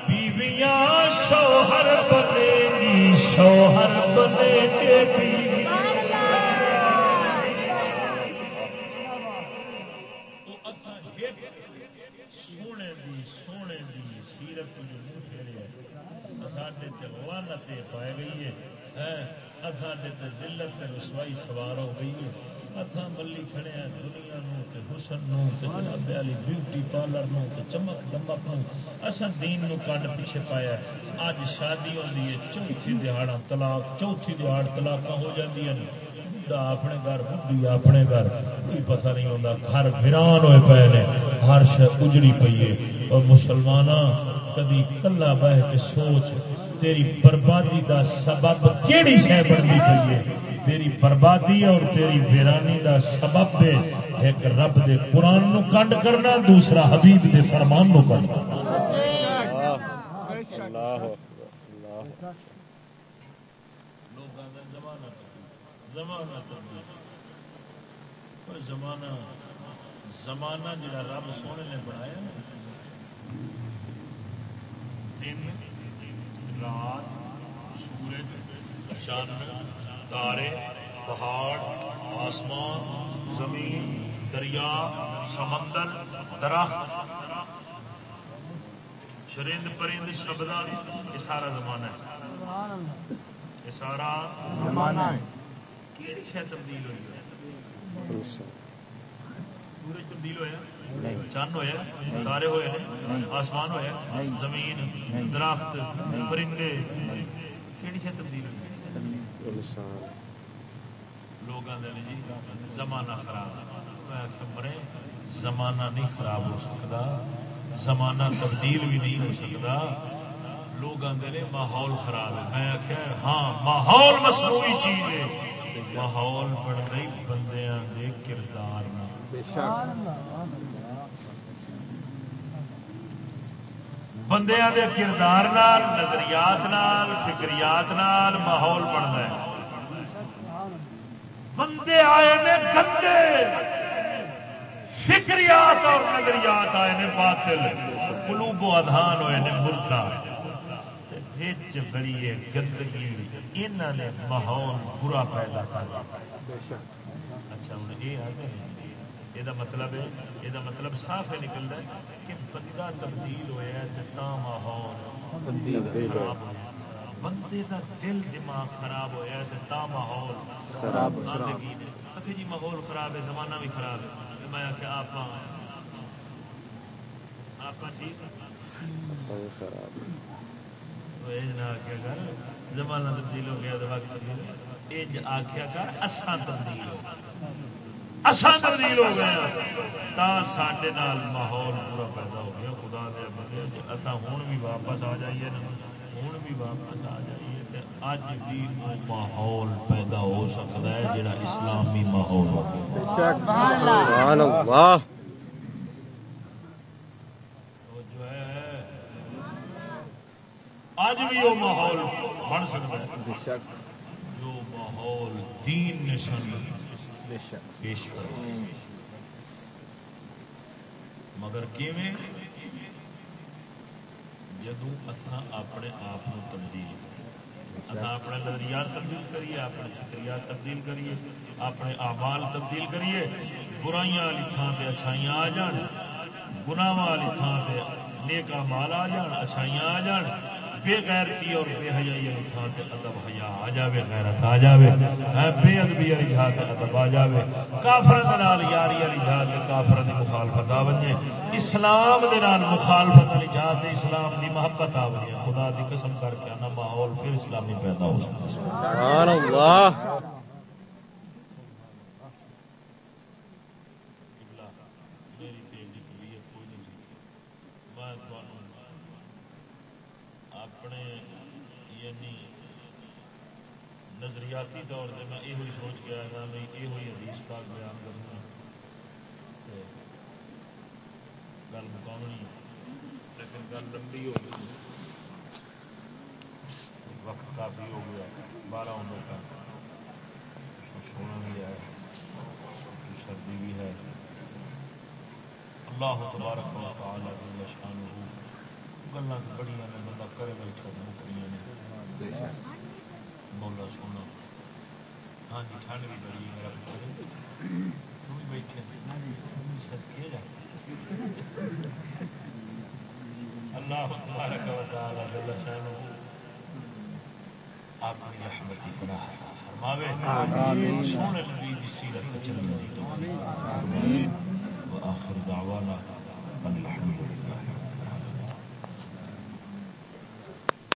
بیویاں شوہر بنے گی، شوہر بنے گے بیویاں ہے ساڈے تے ذلت تے رسوائی سوار ہو گئی ہے۔ اتھا ملی کھڑے ہیں دنیا نو تے حسن نو تے جناب علی بیوٹی پارلر نو تے چمک دمک نو اساں دین نو کنڈ پیچھے پایا ہے۔ اج شادی ہوندی ہے، چوتھی دہاڑا طلاق، چوتھی دہاڑ طلاقاں ہو جاندیاں نے۔ بڈھا اپنے گھر، بڈھی اپنے گھر۔ کوئی پتہ نہیں ہوتا گھر ویران ہوئے پے نے۔ ہر شہ اجڑی پئی ہے۔ اور مسلماناں کدی کلا بہ کے سوچ تیری بربادی دا سبب کیڑی شہ بنتی پئی ہے؟ تیری بربادی اور تیری ویرانی دا سبب ہے ایک رب دے قرآن نو کنڈ کرنا، دوسرا حبیب دے فرمان نو کنڈ کرنا۔ زمانہ زمانہ زمانہ جڑا رب سونے نے بنایا دن رات سورج چند تارے پہاڑ آسمان زمین دریا سمندر درخت۔ چرند پرند شبدا یہ سارا زمانہ ہے۔ یہ سارا کیڑی شہ تبدیل ہوئی ہے۔ سورج تبدیل ہویا چند ہویا تارے ہوئے آسمان ہویا زمین درخت پرندے۔ کیڑی تبدیل ہوئی۔ لوگ آتے ہیں جی زمانہ خراب۔ زمانہ نہیں خراب ہو سکتا۔ زمانہ تبدیل بھی نہیں ہو سکتا۔ لوگ آتے ہیں ماحول خراب ہے۔ میں آخیا ہاں ماحول مصنوعی چیز ہے۔ ماحول بن گئی بندیاں دے کردار بندیاں دے کردار نال، نظریات نال، فکریات نال ماحول بنتا ہے۔ بندے آئے نے گندے، فکریات اور نظریات آئے نے باطل، قلوب و اذہان ہوئے نے مردہ۔ بچ بڑی ہے، گندگی۔ انہوں نے ماحول برا پیدا کر اچھا ہوں یہ آ گئے یہ مطلب ہے یہ مطلب صاف ہے نکلتا ہے کہ بندہ تبدیل ہوا ماحول خراب۔ بندے دا دل دماغ خراب ہوا ماحول خراب جی ماحول خراب ہے زمانہ بھی خراب ہے میں آپ آپ ٹھیک زمانہ تبدیل ہو گیا تو وقت تبدیل ہو گیا یہ آخیا کر اسان تبدیل ہو اسان تبدیل ہو گیا تا سڈے ماحول پورا پیدا ہو گیا خدا دیا بندے اصا ہوں بھی واپس آ جائیے نا ہوں بھی واپس آ جائیے اج بھی وہ ماحول پیدا ہو سکتا ہے جڑا اسلامی ماحول ہو جو ہے اج بھی وہ ماحول بن سکتا ہے۔ جو ماحول دین نشان پیش مگر کیویں؟ جدو اصا اپنے آپ کو تبدیل اصا اپنے نظریات تبدیل کریے، اپنے فکریات تبدیل کریے، اپنے اعمال تبدیل کریے، برائیاں والی تھان سے اچھائیاں آ جان گناواں والی تھان سے نیک مال آ جان، اچھائیاں آ جان بے غیرتی اور بے حیائی اٹھا تھان تے ادب حیا آ جاوے غیرت آ جاوے۔ ہاں، بے ادبی والی تھان تے ادب آ جاوے۔ کافر دے نال یاری والی تھان تے کافر دی مخالفت آ ونجے۔ اسلام دے نال مخالفت والی تھان تے اسلام دی محبت آ ونجے۔ خدا دی قسم کر کے انا ماحول پھر اسلامی پیدا ہو سبحان اللہ قبلہ میری تیل کی طبیعت کوئی نہیں سی میں تھانوں اپنے یعنی نظریاتی طور سے میں یہ سوچ کے آیا میں یہ حدیث پاک بیان کروں تے گل مکاونی لیکن گل لمبی ہو گئی۔ وقت کافی ہو گیا۔ بارہ عمر کا۔ سونا بھی ہے۔ سردی بھی ہے۔ اللہ تبارک و تعالی جل شانہ گلاں بڑیاں نے، بندہ کرے بیٹھا تے مکریاں نے۔ مولا سونا ہاں جی ٹھنڈ بھی بڑی ہے میرا تم بھی بیٹھے صدقے جا اللہ تبارک و تعالی جل شانہ اپنی رحمت کی پناہ فرماوے سونے نبی دی سیرت تے چلنے دی توفیق وآخر دعوانا ان الحمد لله